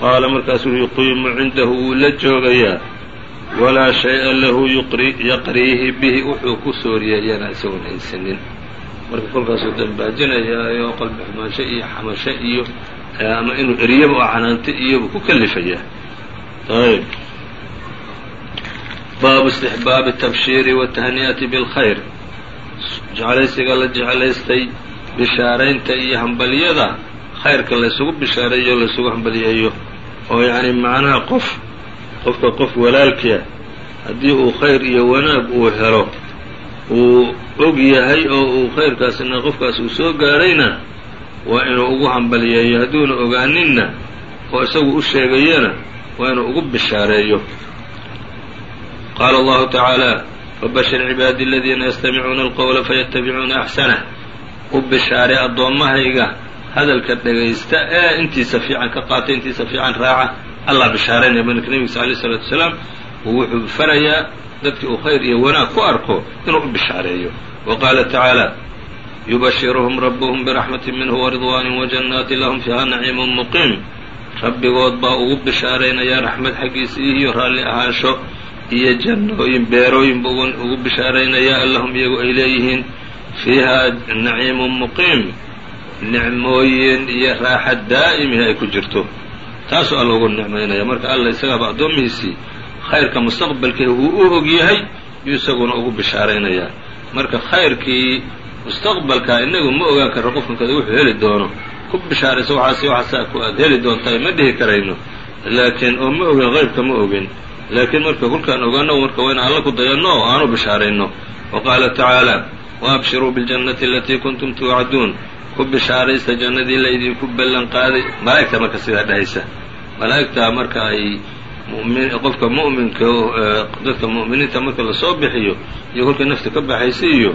qaala markaasuu yuqiimu cindahu wuu la joogayaa. Walaa shay-a lahu yaqriihi bihi wuxuu ku sooriyeeyana isagoon haysanin. Marka kolkaasuu dambaajinayaa oo qalbi xumaansho iyo xamasho iyo ama inuu eryaba oo canaanto iyobuu ku kalifayaa ayb baabu istixbaabi tabshiiri watahni'ati bilkhayr jeclaysiga la jeclaystay bishaaraynta iyo hambalyada khayrka laysugu bishaareeyo laysugu hambalyeeyo oo yacni macnaha qof qofka qof walaalkia haddii uu khayr iyo wanaag uu helo uu og yahay oo uu khayrkaasna qofkaas uu soo gaadhayna waa inuu ugu hambalyeeyo hadduuna ogaaninna oo isagu u sheegayana waa inuu ugu bishaareeyo qaala allahu tacaala wabashir cibaadi aladiina yastamicuuna alqowla fayatabicuuna axsanah u bishaaray addoommahayga hadalka dhegaysta ee intiisa fiican ka qaata intiisa fiican raaca allah bishaaraynaya marka nebigiisa alayh isalaatu wasalaam wuxuu farayaa dadkii uu khayr iyo wanaag ku arko inuu u bishaareeyo wa qaala tacaala yubashiruhum rabbuhum biraxmati minhu waridwaanin wajannaati lahum fiiha naciimun muqiim rabbigood baa ugu bishaaraynayaa raxmad xaggiisa iyo raalli ahaansho iyo jannooyin beerooyin buu ugu bishaaraynayaa allahum iyagu ay leeyihiin. Fiihaa naciimun muqiim nicmooyin iyo raaxa daa'imihi ay ku jirto. Taasuu alla ugu nicmaynaya. Marka alla isagaaba addoomihiisii khayrka mustaqbalkii uu u og yahay yuu isaguna ugu bishaaraynayaa. Marka khayrkii mustaqbalkaa inagu ma ogaan karno qofkankada wuxuu heli doono. Ku bishaaraysa waxaas waxaasaa ku aad heli doontaa ma dhihi karayno. Laakiin oo ma ogin qaybka ma ogin laakiin marka kolkaan ogaano marka waa in alla ku dayanno oo aanu bishaarayno. Wa qaala tacaala waabshiruu biاljannati alatii kuntum tuucaduun ku bishaaraysta jannadii laydinku ballan qaaday. Malaa'igta marka sidaa dhahaysa. Malaa'igtaa marka ay qofka mu'minka dadka mu'miniinta marka la soo bixiyo iyo kolkay nafta ka baxaysa iyo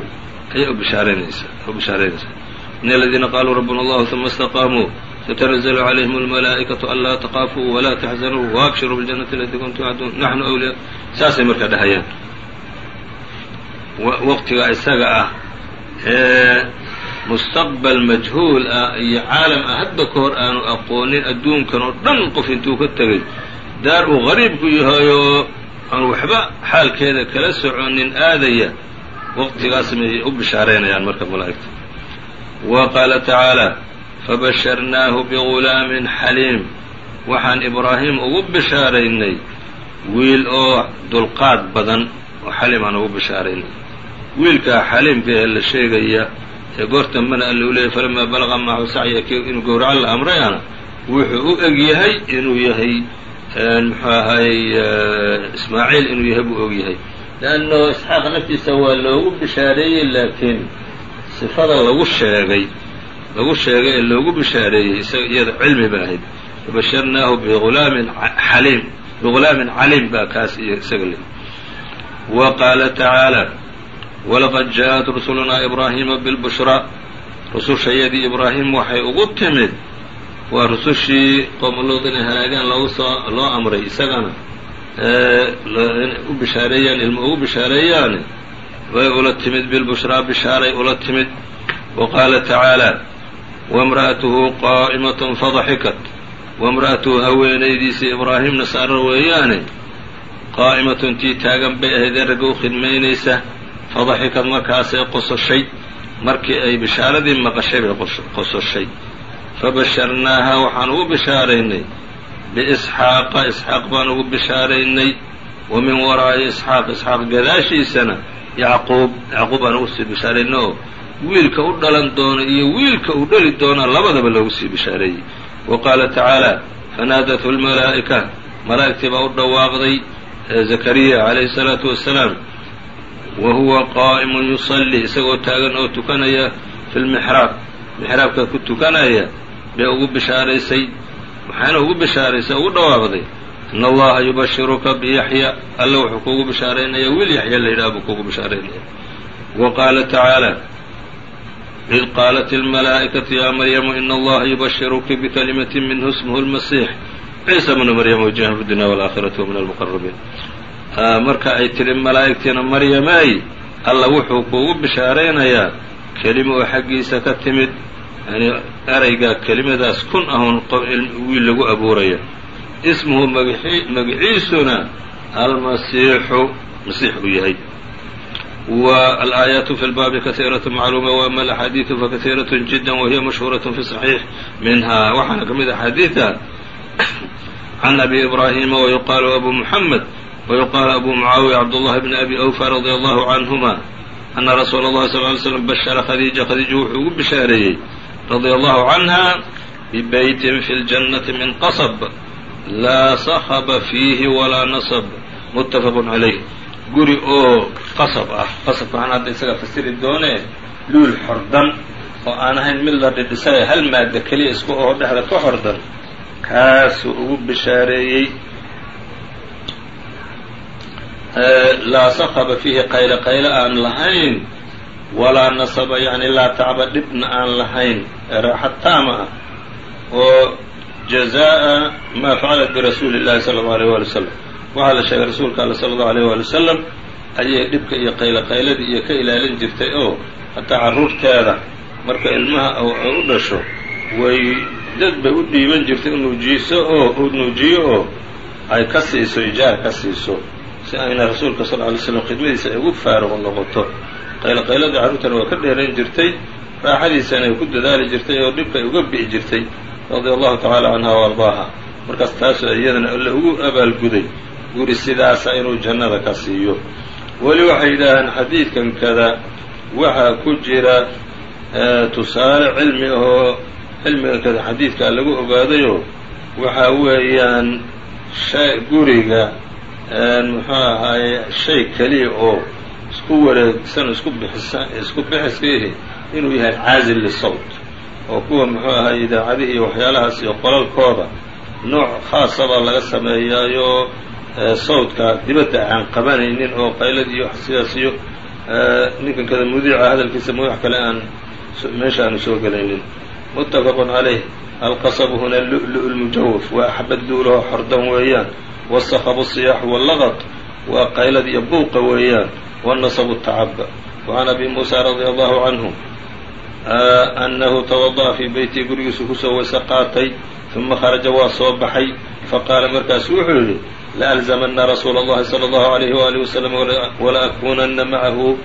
ayay u bishaaranaysaa u bishaaraynaysaa in aladiina qaaluu rabbuna allahu uma istaqaamuu تتنزل عليهم الملaaئكaة anlaa تqاafuu وlaa تxزنuu وأbshiruu بالجنة التي kuntum tuعaduun نaxnu أwliya saasay marka dhahayaan waqtiga isaga ah ee mustaqbal majhuul ah iyo caalam ah hadda ka hor aanu aqoonin adduunkan oo dhan qof intuu ka tegay daar uu qariib ku yahay oo aan waxba xaalkeeda kala soconin aadaya waqtigaas may u bishaaraynayaan marka malaa'igta wa qaala tacaalى fabasharnaahu bigulaamin xaliim waxaan ibraahim ugu bishaaraynay wiil oo dulqaad badan oo xaliim aan ugu bishaaraynay wiilkaa xaliimka ee la sheegaya ee goor dambena alla u leeyay falamaa balaqa macahu sacya inuu gowraco la amrayana wuxuu u eg yahay inuu yahay muxuu ahaayey ismaaciil inuu yahay buu og yahay leanno isxaaq naftiisa waa loogu bishaareeyey laakiin sifada lagu sheegay lagu sheegay ee loogu bishaareeyey isaga iyada cilmi ba ahayd. Fabasharnaahu biulaamin xaliim bigulaamin caliim baa kaas iyo isaga le wa qaala tacaala walaqad jaaءat rusulunaa ibraahiima bilbushraa rusushayadii ibraahim waxay ugu timid waa rusushii qoomuluud inay halaagaan loogu soo loo amray isagana u bishaareeyaan ilmo ugu bishaareeyaane? Way ula timid bilbushraa bishaaray ula timid. Wa qaala tacaala wamra'atuhu qaa'imatun fadaxikat wamra'atuhu haweenaydiisii ibraahimna saarar weeyaane qaa'imatun tii taagan bay ahayd ee ragga u khidmaynaysa fadaxikad markaasay qososhay markii ay bishaaradii maqashay bay qososhay fabasharnaaha waxaan ugu bishaaraynay biisxaaqa isxaaq baan ugu bishaaraynay wa min waraa'i isxaaq isxaaq gadaashiisana yacquub yacquub baan ugu sii wiilka u dhalan doona iyo wiilka uu dhali doona labadaba loogu sii bishaareeyey. Wa qaala tacaala fanaadathu lmalaa'ika malaa'igtii baa u dhawaaqday zakariya calayhi salaatu wassalaam wa huwa qaa'imun yusallii isagoo taagan oo tukanaya fi lmixraab mixraabka ku tukanaya bay ugu bishaaraysay waxaana ugu bishaaraysay ugu dhawaaqday in allaha yubashiruka biyaxya alle wuxuu kuugu bishaaraynaya wiil yaxya la yidhaha buu kuugu bishaaraynaya. Wa qaala tacaala id qaalat ilmalaa'ikatu yaa maryamu ina allaha yubashiruki bikalimatin minhu ismuhu lmasiix ciisa bnu maryam wajahan fi dunya walaakhirati wa min almuqarabiin marka ay tidhi malaa'igtiina maryamay alla wuxuu kuugu bishaaraynayaa kelimo oo xaggiisa ka timid yani eraygaa kelimadaas kun ahun wiil lagu abuuraya ismuhu magiciisuna almasiixu masiix uu yahay wa alaayaatu fi lbaabi kaiiraة macluuma waama alaxaadiidu fakaiiraة jida wahiya mashhuuraة fi صaxiix minha waxaana ka mid a xadiida can abi ibraahima wayuqaalu abu muxamed wayuqaalu abu mucaawiya cabdullahi bni abi awfa radia allahu canhuma ana rasuula اllahi sal ly slam bashara khadiija khadiija wuxuu ugu bishaareeyey radia allahu canha bibeytin fi ljannati min qasb laa sakba fiihi walaa nasb muttafaq calayh guri oo qasab ah. Qasabka waxaan hadda isaga fasiri doonee luul xordan oo aan ahayn mid la dhidhisay hal maada keliya isku oo dhexda ka xordan kaasuu ugu bishaareeyey laa sakaba fiihi qaylo qaylo aan lahayn walaa nasaba yani laa tacba dhibna aan lahayn raaxa taama ah oo jazaa'a maa facalat birasuuli اllahi sala allau alيyh wali wasalam waxaa la sheegay rasuulka alla sala allahu aleyh waali wasalam ayay dhibka iyo qaylo qayladii iyo ka ilaalin jirtay oo hataa carruurteeda marka ilmaha u dhasho way dad bay u dhiiban jirtay nuujiiso oo u nuujiyo oo ay ka siiso ijaar ka siiso si ayna rasuulka sal ly slam khidmadiisa ay ugu faaruq noqoto. Qaylo qayladii carruurtana waa ka dheerayn jirtay raaxadiisana ay ku dadaali jirtay oo dhibka ay uga bi'i jirtay radia allahu tacaala canha wa ardaaha. Markaas taasoo iyadana alle ugu abaalguday guri sidaasa inuu jannada ka siiyo. Weli waxay yidhaahaan xadiidkan kada waxaa ku jira tusaale cilmi ahoo cilmigan kada xadiidkaa lagu ogaadayoo waxaa weeyaan guriga muxuu ahaaye shay keliya oo isku wareegsan isku bixisa isku bixiskiihi inuu yahay caazil lisawt oo kuwa muxuu ahaye idaacadihii iyo waxyaalahaas iyo qolalkooda. Nooc khaasabaa laga sameeyaayo sawdka dibadda aan qabanaynin oo qaylad iyo sidaas iyo ninkan kada mudiica hadalkiisa wax kale aan meesha aanu soo gelaynin muttafaqun calayh alqasabu huna lu-lu lmujawaf waa xabad luulaho xordan weeyaan. Wasakabu siyaaxu wallaqad waa qaylad iyo buuqa weeyaan. Wanasabu tacaba wacan abi muusa radia allahu canhu annahu tawada'a fii beytii gurigiisu ku soo weyse qaatay uma kharaja waa soo baxay. Faqaala markaasu wuxuu yidhi laalzamana rasuula اllahi salى اllahu alayhi waalihi wasalam wala akunana macahu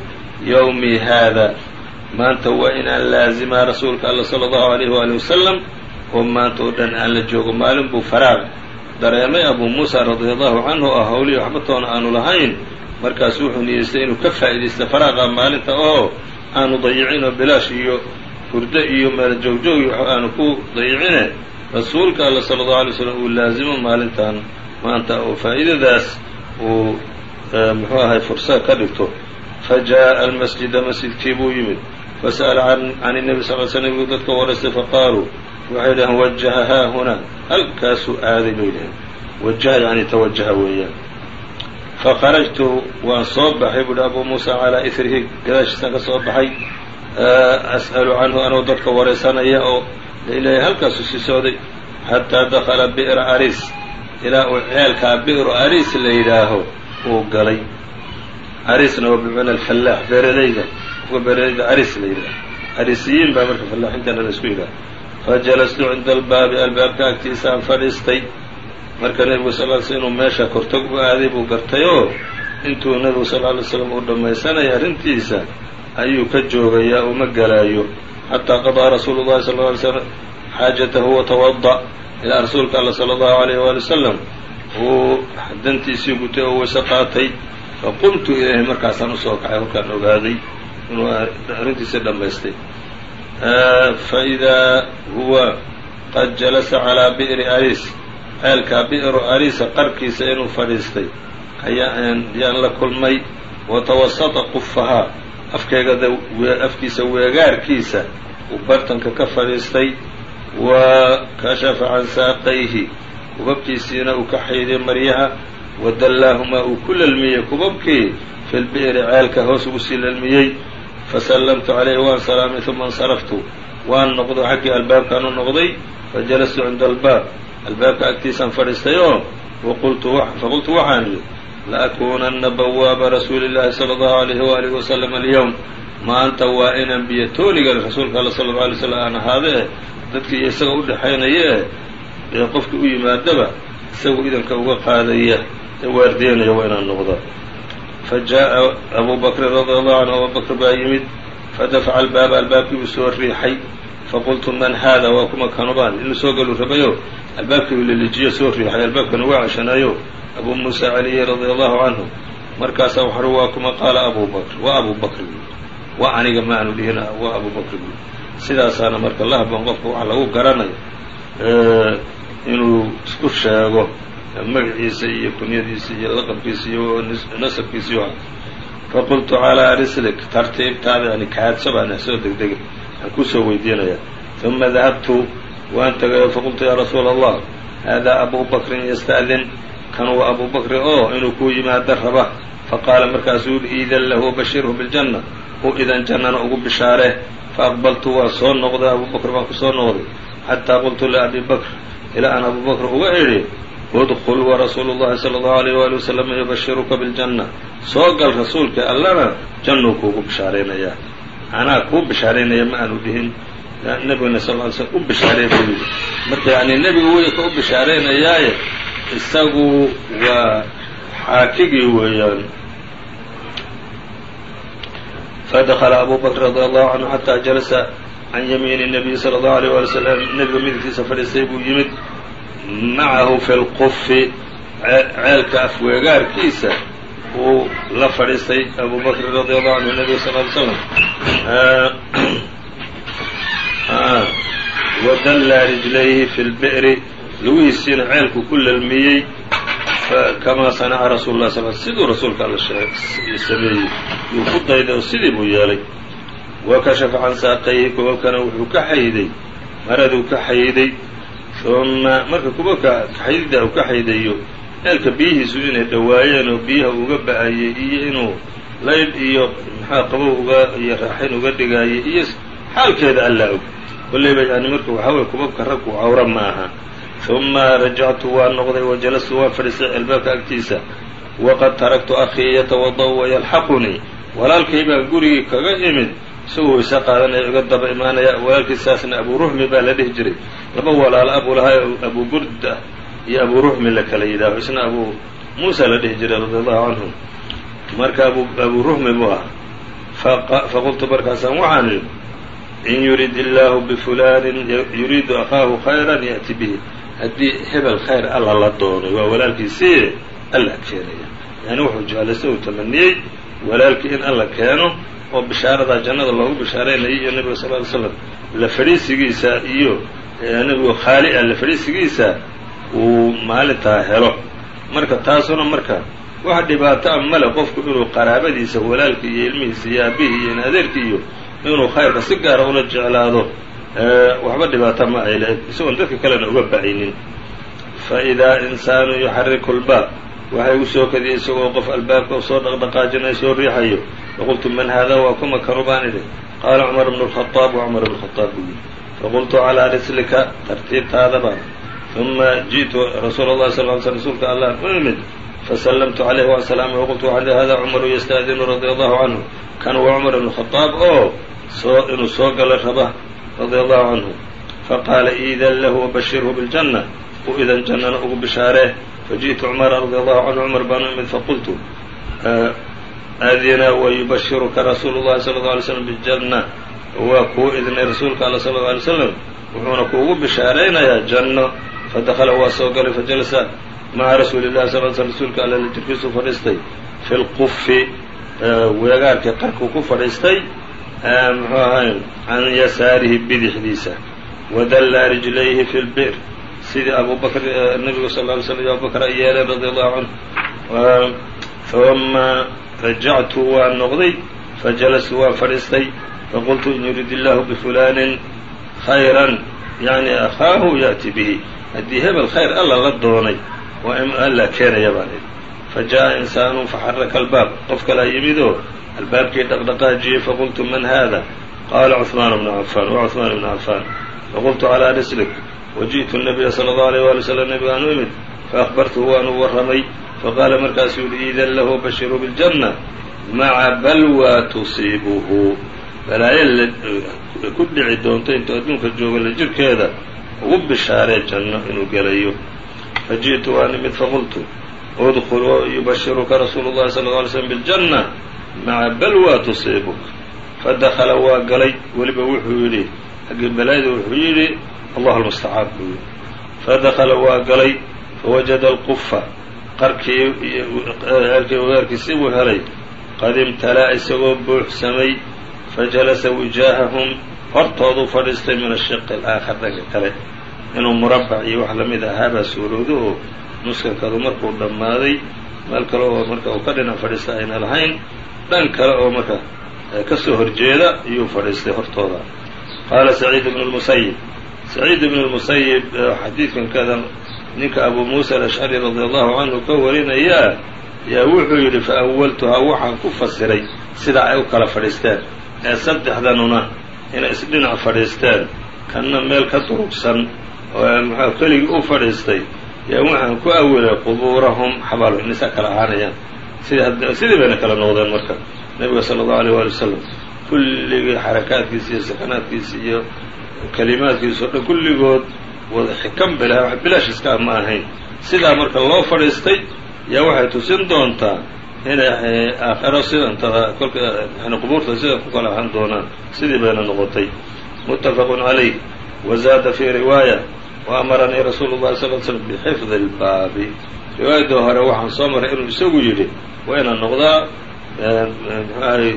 ywmii haada maanta waa inaan laazimaa rasuulka alla salى اllahu alayhi waalihi wasalam oo maanta oo dhan aan la joogo maalin buu faraaq dareemay abuu muusa radia allahu canhu oo hawlihi waxbatoona aanu lahayn markaasu wuxuu niyeystay inuu ka faa'iidaysta faraaqa maalinta oo aanu dayicin oo bilaash iyo hurdo iyo meel joogjoog iyo aanu ku dayicine rasuulka alla sala allahu alay slam uu laazimo maalintan maanta oo faa'iidadaas uu muxuu ahay fursad ka dhigto. Fa jaa'a almasjida masjidkii buu yimid. Fasa'ala can الnebi sal l sl nebigu dadka waraystay faqaaluu waxay dhaheen wajaha haahunaa halkaasuu aaday bay dhaheen wajaha yani tawajaha weeyaan. Fakharajtu waan soo baxay buuhi abu muusa calaa ihrihi gadaashiisaan ka soo baxay. As'alu canhu anuu dadka waraysanaya oo lailahay halkaasuu sii socday xataa dakala bi'ra aris ilaa uu ceelkaa bi'ru aris la yidhaaho uu galay. Arisna waa bimacna alfallaax beeralayda kuwa beeralayda aris la yidhaaho. Arisiyiin baa marka fallaaxintana la isku yidhaha fajalastu cinda albaabi albaabka agtiisaan fadhiistay. Marka nebigu sal ly sl inuu meesha kortog u aaday buu gartay oo intuu nebigu sal ly slam uu dhammaysanaya arrintiisa ayuu ka joogayaa uma galaayo. Xataa qadaa rasuulu llahi sal ly slm xaajatahu watawada ilaa rasuulka alla sala allahu alayh waali wasalam uu dantiisii gutay oo wayse qaatay. Faqumtu ilayhi markaasaan u soo kacay halkaan ogaaday inuu arrintiisii dhammaystay. Faidaa huwa qad jalasa calaa bi'ri aris ceelkaa bi'ru arisa qarkiisa inuu fadhiistay ayaan la kulmay watawasata qufahaa afkeegada afkiisa weegaarkiisa uu bartanka ka fadhiistay wa kashafa can saaqayhi kubabkiisiina uu ka xayday maryaha wa dallaahumaa uu ku lalmiyey kubabkii fi lbi'ri ceelka hoos ugu sii lalmiyey fasallamtu calayhi waan salaamay uma insaraftu waan noqdo xaggii albaabkaan u noqday fajalastu cinda albaab albaabka agtiisaan fadhiistay oo faqultu waxaan idhi laakunanna bawaaba rasuuli llahi sala allahu alayhi waalihi wasalam alyowm maanta waa inaan biyo tooliga rasuulka alla sala allau alay slam aan ahaada eh dadkii iyo isaga u dhexaynaya eh ee qofkii u yimaadaba isagu idanka uga qaadaya ee waardiyanaya waa inaan noqda fa jaa'a abu bakrin radi allahu canhu abu bakr baa yimid fadafaca albaaba albaabkii uu soo riixay. Faqultu man haada waa kuma kanubaan inuu soo galu rabayo albaabkii uu lilijiyo soo riixay albaabkana waa ceshanaayo. Abu muusa caliyi radia allahu canhu markaasaa waxru waa kuma qaala abu bakr waa abu bakr buui waa aniga ma aanu dhihin waa abu bakr sidaasaana marka lahban qofka waxa lagu garanayo inuu isku sheego magaciisa iyo kunyadiisa iyo laqabkiisa iyo nasabkiisa iyo faqultu calaa rislik tartiibtaada yani kaadso baan soo degdegay aan ku soo weydiinaya. Uma dahabtu waan tagayo faqultu yaa rasuula allah haadaa abu bakrin yasta'din kan waa abu bakri oo inuu kuu yimaado raba faqaala markaasuu yihi iidan lahu bashirhu biljanna u idan jannana ugu bishaare faaqbaltu waan soo noqday abu bakr baan ku soo noqday xataa qultu liabi bakr ilaa aan abu bakr uga idhi udkul warasuulu llahi sala allahu alayh waali wasalam yubashiruka biljanna soo gal rasuulka allana jannuu kuugu bishaaraynayaa anaa kuu bishaaraynaya ma aanu dhihin nebigana sal ly slm u bishaareey buu yidhi marka yani nebigu wey u bishaaraynayaaye isagu waa xaakigii weeyaan fadakla abu bakr radi allahu canhu xataa jalasa can yamiini الnabiyi salى اllahu alيyh wali slam nebiga midigtiisa fadhiistay buu yimid macahu fi lqufi ceelka afweegaarkiisa uu la fadhiistay abu bakrin radi allahu canhu nebiga sal ly slam wadallaa rijlayhi fi lbi'ri lugihiisiina ceelku ku lalmiyey kamaa sanaca rasuulu lah sal siduu rasuulka alla sameeyey yuu ku dayday oo sidii buu yeelay wa kashafa can saaqayhi kubabkana wuxuu ka xayday maraduu ka xayday uma marka kubabka xaydida uu ka xaydayo ceelka biyihiisu inay dhowaayeen oo biyaha uga ba'ayey iyo inuu laydh iyo maxaa qabow uga iyo raaxayn uga dhigaayay iyo xaalkeeda allaa og kollayba yani marka waxaa weye kubabka ragku cawra ma aha uma rajactu waan noqday wa jalastu waan fadhiistay albaabka agtiisa. Waqad taraktu akhii yatawada' wayalxaqunii walaalkay baa gurigii kaga imid. Isagoo wayse qaadanaya iga daba imaanaya. Walaalkiisaasna abu ruxmi baa la dhihi jiray. Laba walaalo abuu lahaa abu burda iyo abu ruxmi la kala yidhaaho. Isna abu muusa la dhihi jiray radi allahu canhu marka abu abu ruxmi buu ah faqultu markaasaan waxaan in yurid illaahu bifulanin yuriidu akhaahu khayran ya'ti bihi haddii hebel khayr alla la doonay waa walaalkiisii alla keenaya. Yani wuxuu jeclaystay uu tamaniyey walaalkii in alla keeno oo bishaaradaa jannada loogu bishaaraynayo iyo nebiga sal ly slam la fadhiisigiisa iyo nebigu khaali ah la fadhiisigiisa uu maalintaa helo. Marka taasuna marka wax dhibaato a male qofku inuu qaraabadiisa walaalkii iyo ilmihiisa iyo aabihii iyo adeerkii iyo inuu khayrka si gaara ula jeclaado waxba dhibaata ma ay lahayd isagoon dadka kalena uga ba'aynin fa idaa insaanu yuxariku lbaab waxay u soo kadiyay isagoo qof albaabka soo dhaqdhaqaajinay soo riixayo. Faqultu man hada waa kuma kanu baan idhi. Qaala cumar bnu lkhadaab wa cumar bnu khadaab buu faqultu calaa rislika tartiibtaada baan. Uma ji'tu rasuula اllahi sal ly sl rasuulka allah u imid fasallamtu calayh waan salaamay waqultu waxaan hada cumaru yastaadinu radia allahu canhu. Kan waa cumar bnu khadaab oo soo inuu soo gala raba radia allahu canhu faqaala iidan lahu wabashirhu biاljanna u idan jannana ugu bishaaree faji'tu cumara radia allahu canhu cumar baan u imid faqultu adina wayubashiruka rasuulu llahi sala اllau alay slam bijanna waa kuu idnay rasuulka alla sala اllau alay slam wuxuuna kuugu bishaaraynayaa janno fadakhala waa soo galay fajalasa maca rasuuli llahi sal sl rasuulka alla la jirkiisu fadhiistay fi lqufi weegaarkii qarkuu ku fadhiistay muxuu ahay? Can yasaarihi bidixdiisa. Wadallaa rijlayhi fi lbir sidii abu bakr nabigu sal ly slm iyo abubakr ay yeeleen radia allahu canhu fama rajactu waa noqday. Fajalastu waan fadhiistay. Faqultu in yurid illahu bifulanin khayran. Yani akhaahu ya'ti bihi. Haddii hebel khayr alla la doonay waa in alla keenaya baan idhi fajaءa insaanu faxaraka albaab. Qof kalaa albaabkii dhaqdhaqaajiyey faqultu man hada qaala cuثmaan bnu cafaan wa cuثmaan bnu cafaan faqultu calىa rislik waji'tu الnabiya salى اllahu alيyh wali slm nabigaan u imid faأkhbartuhu waanu warramay faqaala markaasuu yihi iidan lahu bashiru biاljanna maca balwaa tusiibuhu balaayo ku dhici doonto intuu adduunka joogo la jirkeeda ugu bishaaree janno inuu gelayo faji'tu waan imid faqultu udkul yubashiruka rasuulu llahi sala lla alay slm biاljanna maca balwaa tusiibuk fadakhala waa galay. Weliba wuxuu yidhi xaggii balaayada wuxuu yidhi allahu almustacaan buu yidhi. Fadakhala waa galay. Fawajada alqufa qarkii ceelkii weerkiisii buu helay. Qad imtalaa isagoo buuxsamay. Fajalasa wijaahahum. Hortooduu fadhiistay min ashiqi alaakhar dhanka kale. Inuu murabac iyo wax la mid ahaabaa suuroodo oo nuskankadu markuu dhammaaday. Meel kale oo marka uu ka dhinac fadhiista ayna lahayn dhan kale oo marka ka soo horjeeda iyuu fadhiistay hortooda. Qaala saciid ibnu lmusayib saciid ibnu lmusayib xadiidkan kada ninka abu muusa alashcari radia allahu canhu ka warinayaa yaa wuxuu yidhi fa awaltuhaa waxaan ku fasiray sidaa ay u kala fadhiisteen. Ee saddexdanuna inay isdhinac fadhiisteen kanna meel ka durugsan oo muxua keligii u fadhiistay yaa waxaan ku awilay qubuurahum xabaalo inaysaa kala ahaanayaan sidii bayna kala noqdeen marka nebiga sala allahu aleyh waali wasalam kulligii xarakaadkiisa iyo sakanaadkiisa iyo kalimaadkiisa o dhan kulligood wada xikam bilaha wax bilaash iska ma ahayn. Sidaa marka loo fadhiistay yaa waxay tusin doontaa inay aakhiro sidantada kolka yani qubuurta sidan ku kala ahaan doonaan sidii bayna noqotay. Muttafaqun calayh wazaada fii riwaaya waamaranii rasuulu llahi sal l slm bixifdi اlbaabi riwaayadda hore waxaan soo maray inuu isagu yidhi waa inaan noqdaa mxuahay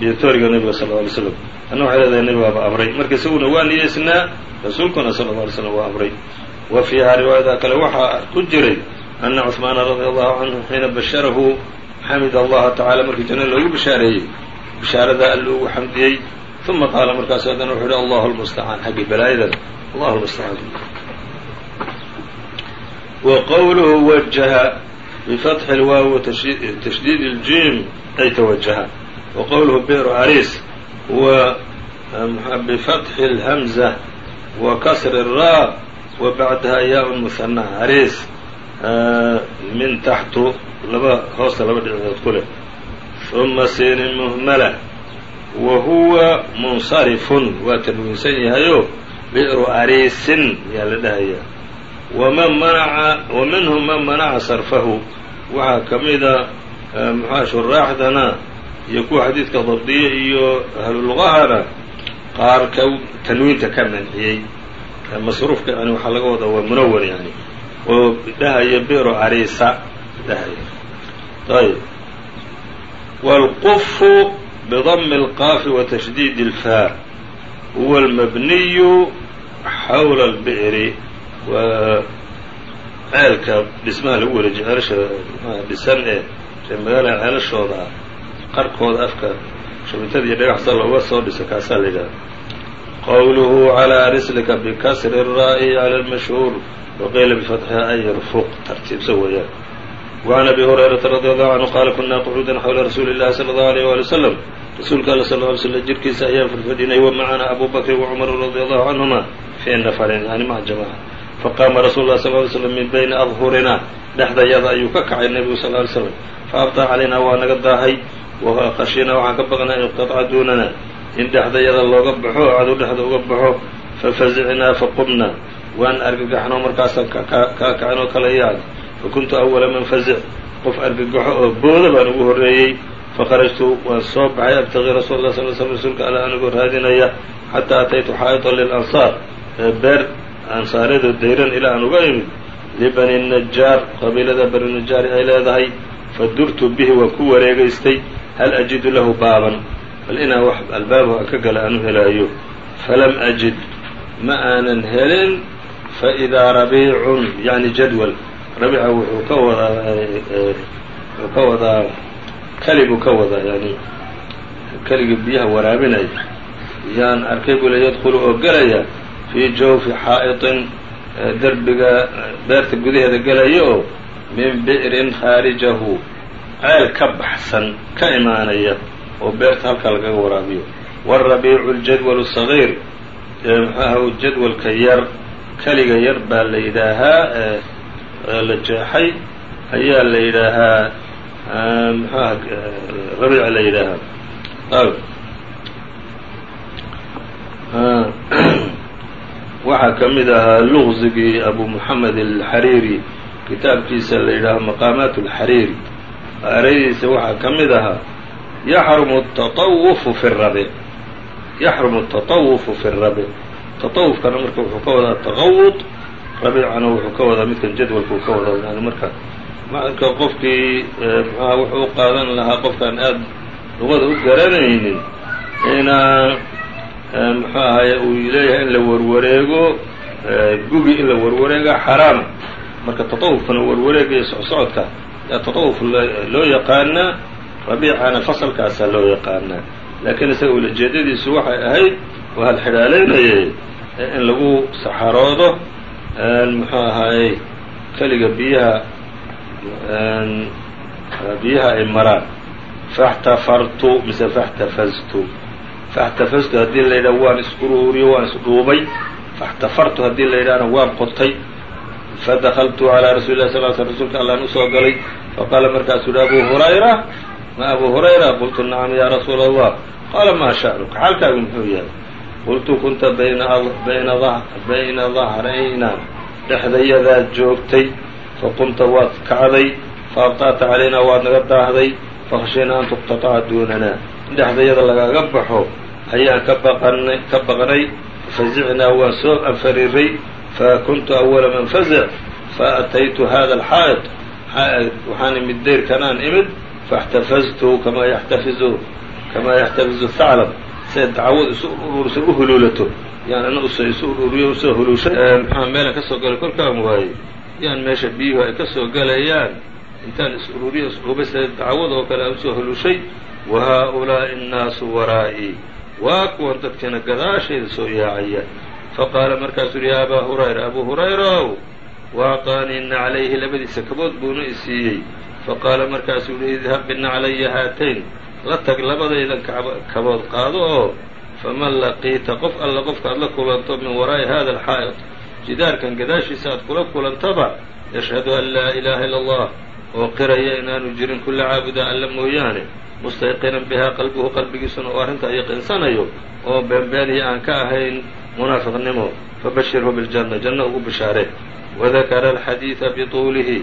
bitoriga nebiga sal lla alay slam anna waxay leedahay nebigaaba amray. Marka isaguna waa niyeysnaa rasuulkuna sala lla alay slam waa amray. Wa fiiha riwaayada kale waxaa ku jiray ana cuثmaana radia allahu canhu xiina basharahu xamid allaha tacala markii janno loogu bishaareeyey bishaaradaa alla xamdiyey uma qaala markaasu haddana wuxuu yihi allahu lmustacaan xaggii balaayadan allahu lmustacaan wa qowluhu wajaha bifatxi اlwaawi watashdiid اljim ay tawajaha wa qowluhu biru ariis huwa bifatxi اlhamza wa kasri الraa wa bacdaha yaa muhanaa ariis min taxtu laba hoosta laba dhinacood ku leh uma siinin muhmala wa huwa munsarifun waa tanwiinsan yahayo bi'ru ariisin yaa la dhahayaa waman manaca wa minhum man manaca sarfahu waxaa ka mida muxua shuraaxdana iyo kuwa xadiidka dabdiye iyo ahlulugahana qaar ka tanwiinta ka manciyey masruufka yani waxaa laga wadaa waa munawan yani oo dhahaya biru ariisa dhahaya ayb wاlqufu bdmi اlqaafi watashdiid اlfaa huwa اlmabniyu xawla اlbi'ri waa ceelka dhismaha lagu wareejiyo ceelasha dhisan ee ree magaalaha ceelashooda ah qarkooda afka shabintada iyo dhagax sa looga soo dhiso kaasaa la yidhahda qowluhu calىa rislika bikasri الraa'i clى اlmashhuur waqiila bifatxiha an yarfuq tartiibsa weeyaan وعn abi hurayrata radi allahu canhu qaala kuna qucuudan xawla rasuuli اllahi salى اllahu alيyh wali wslam rasuulka alla sal ly slm jirkiisa ayaan fadfadhinay wa macana abu bakrin wacumar radi allahu canhuma fii nafarin yani maca jamaca faqaama rasuulu lah sal ly slm min bayni adhurina dhexdayada ayuu ka kacay nebigu sal ly slam faabtaa calayna waa naga daahay. Waqashina waxaan ka baqnaa in duunana. In dhexdayada looga baxo oo cadow dhexda uga baxo fafazicnaa faqumna waan argagaxno markaasaan kaa kacin oo kala yaad. Fakuntu awala man fazic qof argagaxo oo booda baan ugu horreeyey. Fakharajtu waan soo baxay abtaqii rasuul lah sal sl rasuulka alla anigoo raadinaya. Xataa ataytu xaa'itan lilansaar ee beer ansaareedoo dayran ilaa aan uga imid libani najaar qabiilada bani najaari ay leedahay fadurtu bihi waan ku wareegaystay hal ajidu lahu baaban bal inaan wax albaabahu aan ka gala aan u helaayo. Falam ajid ma aanan helin faidaa rabiicun yani jadwal. Rabiica wuxuu ka wadaa wuxuu ka wadaa keli buu ka wadaa yani keligii biyaha waraabinaya. Yaan arkay buu le yadkhulu oo gelaya fii jawfi xaa'iطin derbiga beerta gudaheeda gelaya oo min bi'rin khaarijahu ceel ka baxsan ka imaanaya oo beerta halkaa lagaga waraabiyo. Warabiicu ljadwalu sagiir muxuaha jadwalka yar keliga yar baa la yidhaahaa ee la jeexay ayaa la yidhaahaa muxuaha rabiic la yidhaahaa. waxaa ka mid ahaa luqzigii abu muxamed alxariiri kitaabkiisa la yidhaaho maqaamaat alxariiri ereydiisa waxaa ka mid ahaa yaxrumu taawufu fi rabi. Yaxrumu taawufu fi rabi. Taawufkana marka wuxuu ka wadaa taqawud rabiicana wuxuu ka wadaa midkan jadwalkuu ka wadaa. Yani marka macadka qofkii eh, muxuha wuxuu qaadan lahaa qofkaan aada luqada u garanaynin inaa muxuu ahaye uu leeyahay in la warwareego gugi in la warwareega xaraama marka taطawufkana warwareega iyo socsocodka yaa taطawuf loo yaqaanaa rabiicana fasalkaasaa loo yaqaanaa laakiin isaga ulajeedadiisu waxay ahayd oo hal xidhaalaynayay in lagu saxaroodo muxuu ahaayey keliga biyaha biyaha ay maraan. Faxtafartu mise faxtafaztu faxtafastu haddii la yidhaha waan isquruuriyo waan isdhuubay faxtafartu haddii la yidhahna waan qotay fadakaltu calaa rasuuli lah sal sl rsulka allaan u soo galay faqaala markaasu yihi abu hurayra ma abu hurayra qultu nacam ya rasuul allah qaala maa sha'nuk xaalkaagu muxuu yahay qultu kunta bayna bayna dahrayna dhexdayadaad joogtay faqumta waad kacday faabطa'ta calayna waad naga daahday fakhshaynaa an tuqtataca duunana in dhexdayada lagaga baxo ayaan ka ka baqnay fazicnaa waan soo anfariray fakuntu awala man fazic faataytu hada alxaa'id xaa'id waxaan imid deyrkanaan imid faاxtafaztu kamaa yaxtafizu kamaa yaxtafizu thaclab siay dacwad isu ururisa u huluulato yaan ana us isu ururiyo u soo huluushay. Maxaa meelaan ka soo galay kolkaan waaye? Yaan meesha biyuhu ay ka soo galayaan intaan is ururiyo isdhuubay siday dacwad oo kale aan u soo huluushay. Wa haa-ulaa'i annaasu waraa'ii waa kuwan dadkiina gadaashayda soo yaacaya. Faqaala markaasuu yihi ya abaa hurayra abuu hurayraw waaqaanii naclayhi labadiisa kabood buuna i siiyey. Faqaala markaasuu yihi idhab binaclaya haatayn la tag labadaydan kabood qaado oo faman laqiita qof alla qofka aad la kulanto min waraa'i hada alxaa'id jidaarkan gadaashiisa aad kula kulantaba yashhadu an laa ilaaha ila allah oo qiraya inaanu jirin kula caabuda alla mooyaane mustayqinan bihaa qalbuhu qalbigiisuna oo arrintaa yaqiinsanayo oo beenbeenihi aan ka ahayn munaafiqnimo. Fabashirhu biljanna janno ugu bishaare. Wadakara alxadiida bituulihi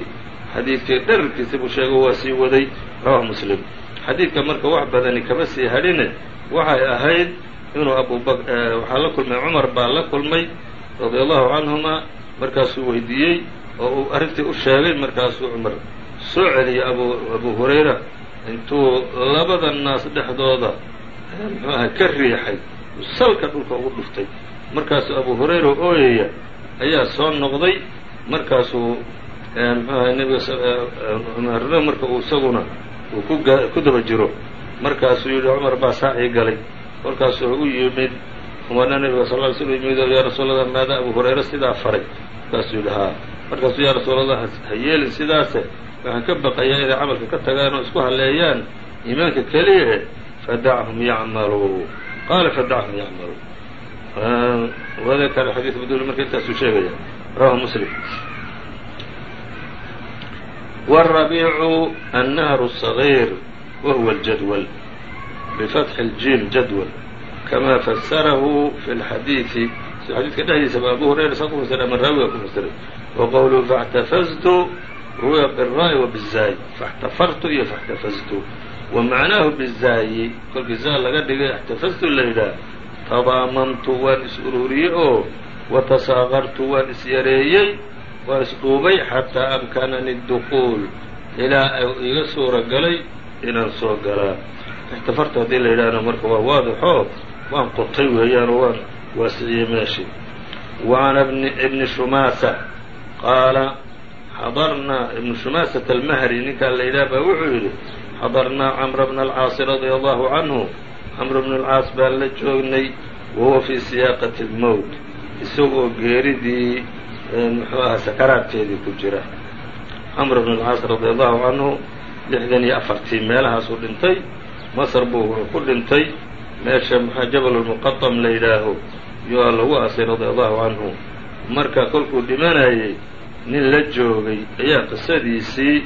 xadiidkii dherarkiisa buu sheego waa sii waday. Rawahu muslim. Xadiidka marka wax badani kama sii hadhine waxay ahayd inuu abubak waxaa la kulmay cumar baa la kulmay radia allahu canhuma markaasuu weydiiyey oo uu arrintii u sheegay markaasuu cumar soo celiyey abu abu hurayra intuu labada naas dhexdooda muxuu ka riixay salka dhulka ugu dhuftay markaasuu abu hurayra ooyaya ayaa soo noqday markaasuu muxuu ahay nebiga marka uu isaguna uu ku daba jiro markaasuu yidhi cumar baa saacii galay. Markaasuu u yimid umarna nebiga sal ly slm yimid yaa rasuulallah maada abu hurayra sidaa faray? Markaasuu yidhi haa. Markaasuu yaa rasuulallah ha yeelin sidaase waxaan ka baqayaa inay camalka ka tagaan oo isku halleeyaan iimaanka keliyahe fadachum yacmaluu qaala fadachum yacmaluu wadakara xadiid baduli marka intaasuu sheegaya rawahu muslim wالrabiicu annahru الصaغيir wahuwa اljadwal bifatxi اljiim jadwal kama fasarahu fi اlxadiidi si xadiidka dhexdiisaba abu hurayra saa ku fasiray ama raawiga ku fasiray wa qowluhu faاxtafaztu ruwiya biالraa'i wa biالzaayi faاxtafartu iyo faاxtafaztu wa macnaahu bizaayi kolkii zaa laga dhigay اxtafaztu la yidhaah tadaamamtu waan is ururiyey oo watasaaqartu waan is yareeyey waan isdhuubay xataa amkanani duquul ilaa iga suura galay inaan soo galaa ixtafartu haddii la yidhaahna marka waa waadixoo waan qotay weeyaanoo waan waasiciyey meeshii wacan ibni shumaasa qaala xadarnaa ibnu shumaasata almahri ninkaa la yidhaah baa wuxuu yidhi xadarnaa camra bna alcaasi radia allahu canhu camr bn alcaas baan la joognay wahuwa fii siyaaqati اlmowt isagoo geeridii muxuu ahaa sakaraadkeedii ku jira camr bn alcaas radi allahu canhu lixdan iyo afartii meelahaasuu dhintay masr buu ku dhintay meesha mxua jabal lmuqaطam la yidhaaho yoa lagu aasay radi allahu canhu marka kolkuu dhimanayay nin la joogay ayaa qisadiisii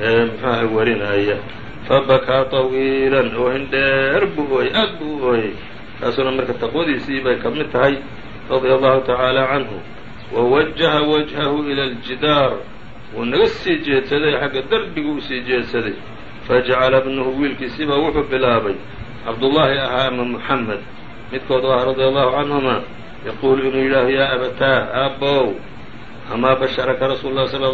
muxuaha warinaya. Fabakaa طawiilan oohin dheer buu ooyey aad buu u ooyey. Taasuna marka taqwadiisii bay ka mid tahay radia allahu tacaala canhu wawajaha wajhahu ila aljidaar. Wuu naga sii jeedsaday xagga derbigu u sii jeedsaday. Fajacala bnuhu wiilkiisii baa wuxuu bilaabay cabdullaahi ahaa ama muxamed midkood u ah radia allahu canhuma yaquulu inuu yidhaaho yaa abataah aabbow amaa basharaka rasuulu llahi sala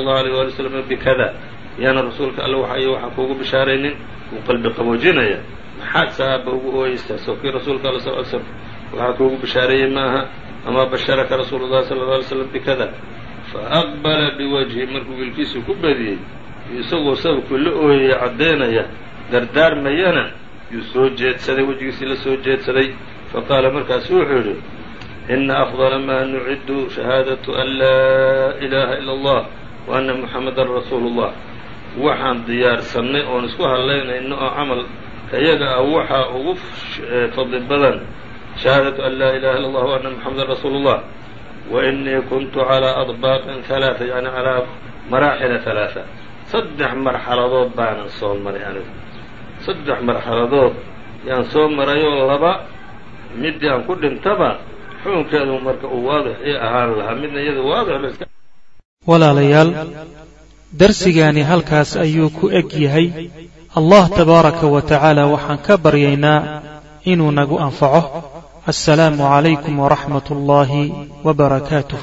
allahu alayh waali wslam bikada yaana rasuulka alle waxa iyo waxaa kuugu bishaaraynin wuu qalbi qaboojinaya maxaad saaba ugu ooyeysaa soo kii rasuulka alle sal slm waxaa kuugu bishaareeyey ma aha amaa basharaka rasuulu llahi sala alla alay slam bikada fa aqbala biwajhi markuu wiilkiisu ku badiyey isagoo sababkuu la ooyaya caddaynaya dardaarmayana yuu soo jeedsaday wejigiisii la soo jeedsaday faqaala markaasu wuxuu yidhi ina afضla ma nuciddu shahaadaةu an laa ilaha ila اllah wa ana muxamadan rasuulu اllah waxaan diyaarsannay oon isku hadlaynayno oo camalka iyaga ah waxaa ugu fadli badan shahaadatu an laa ilaha illa اllah wa ana muxamadan rasuulu اllah wa inii kuntu calىa adbaaqin ثalaaثa yani calىa maraaxila ثalaaثa saddex marxaladood baanan soo maray anigu saddex marxaladood yaan soo marayoo laba midii aan ku dhintaba xukunkeedu marka uu waadix ii ahaan lahaa midna iyada waadix walaalayaal darsigaani halkaas ayuu ku eg yahay allah tabaaraka wa tacaala waxaan ka baryaynaa inuu nagu anfaco. Assalaamu calaykum waraxmat ullaahi wa barakaatuh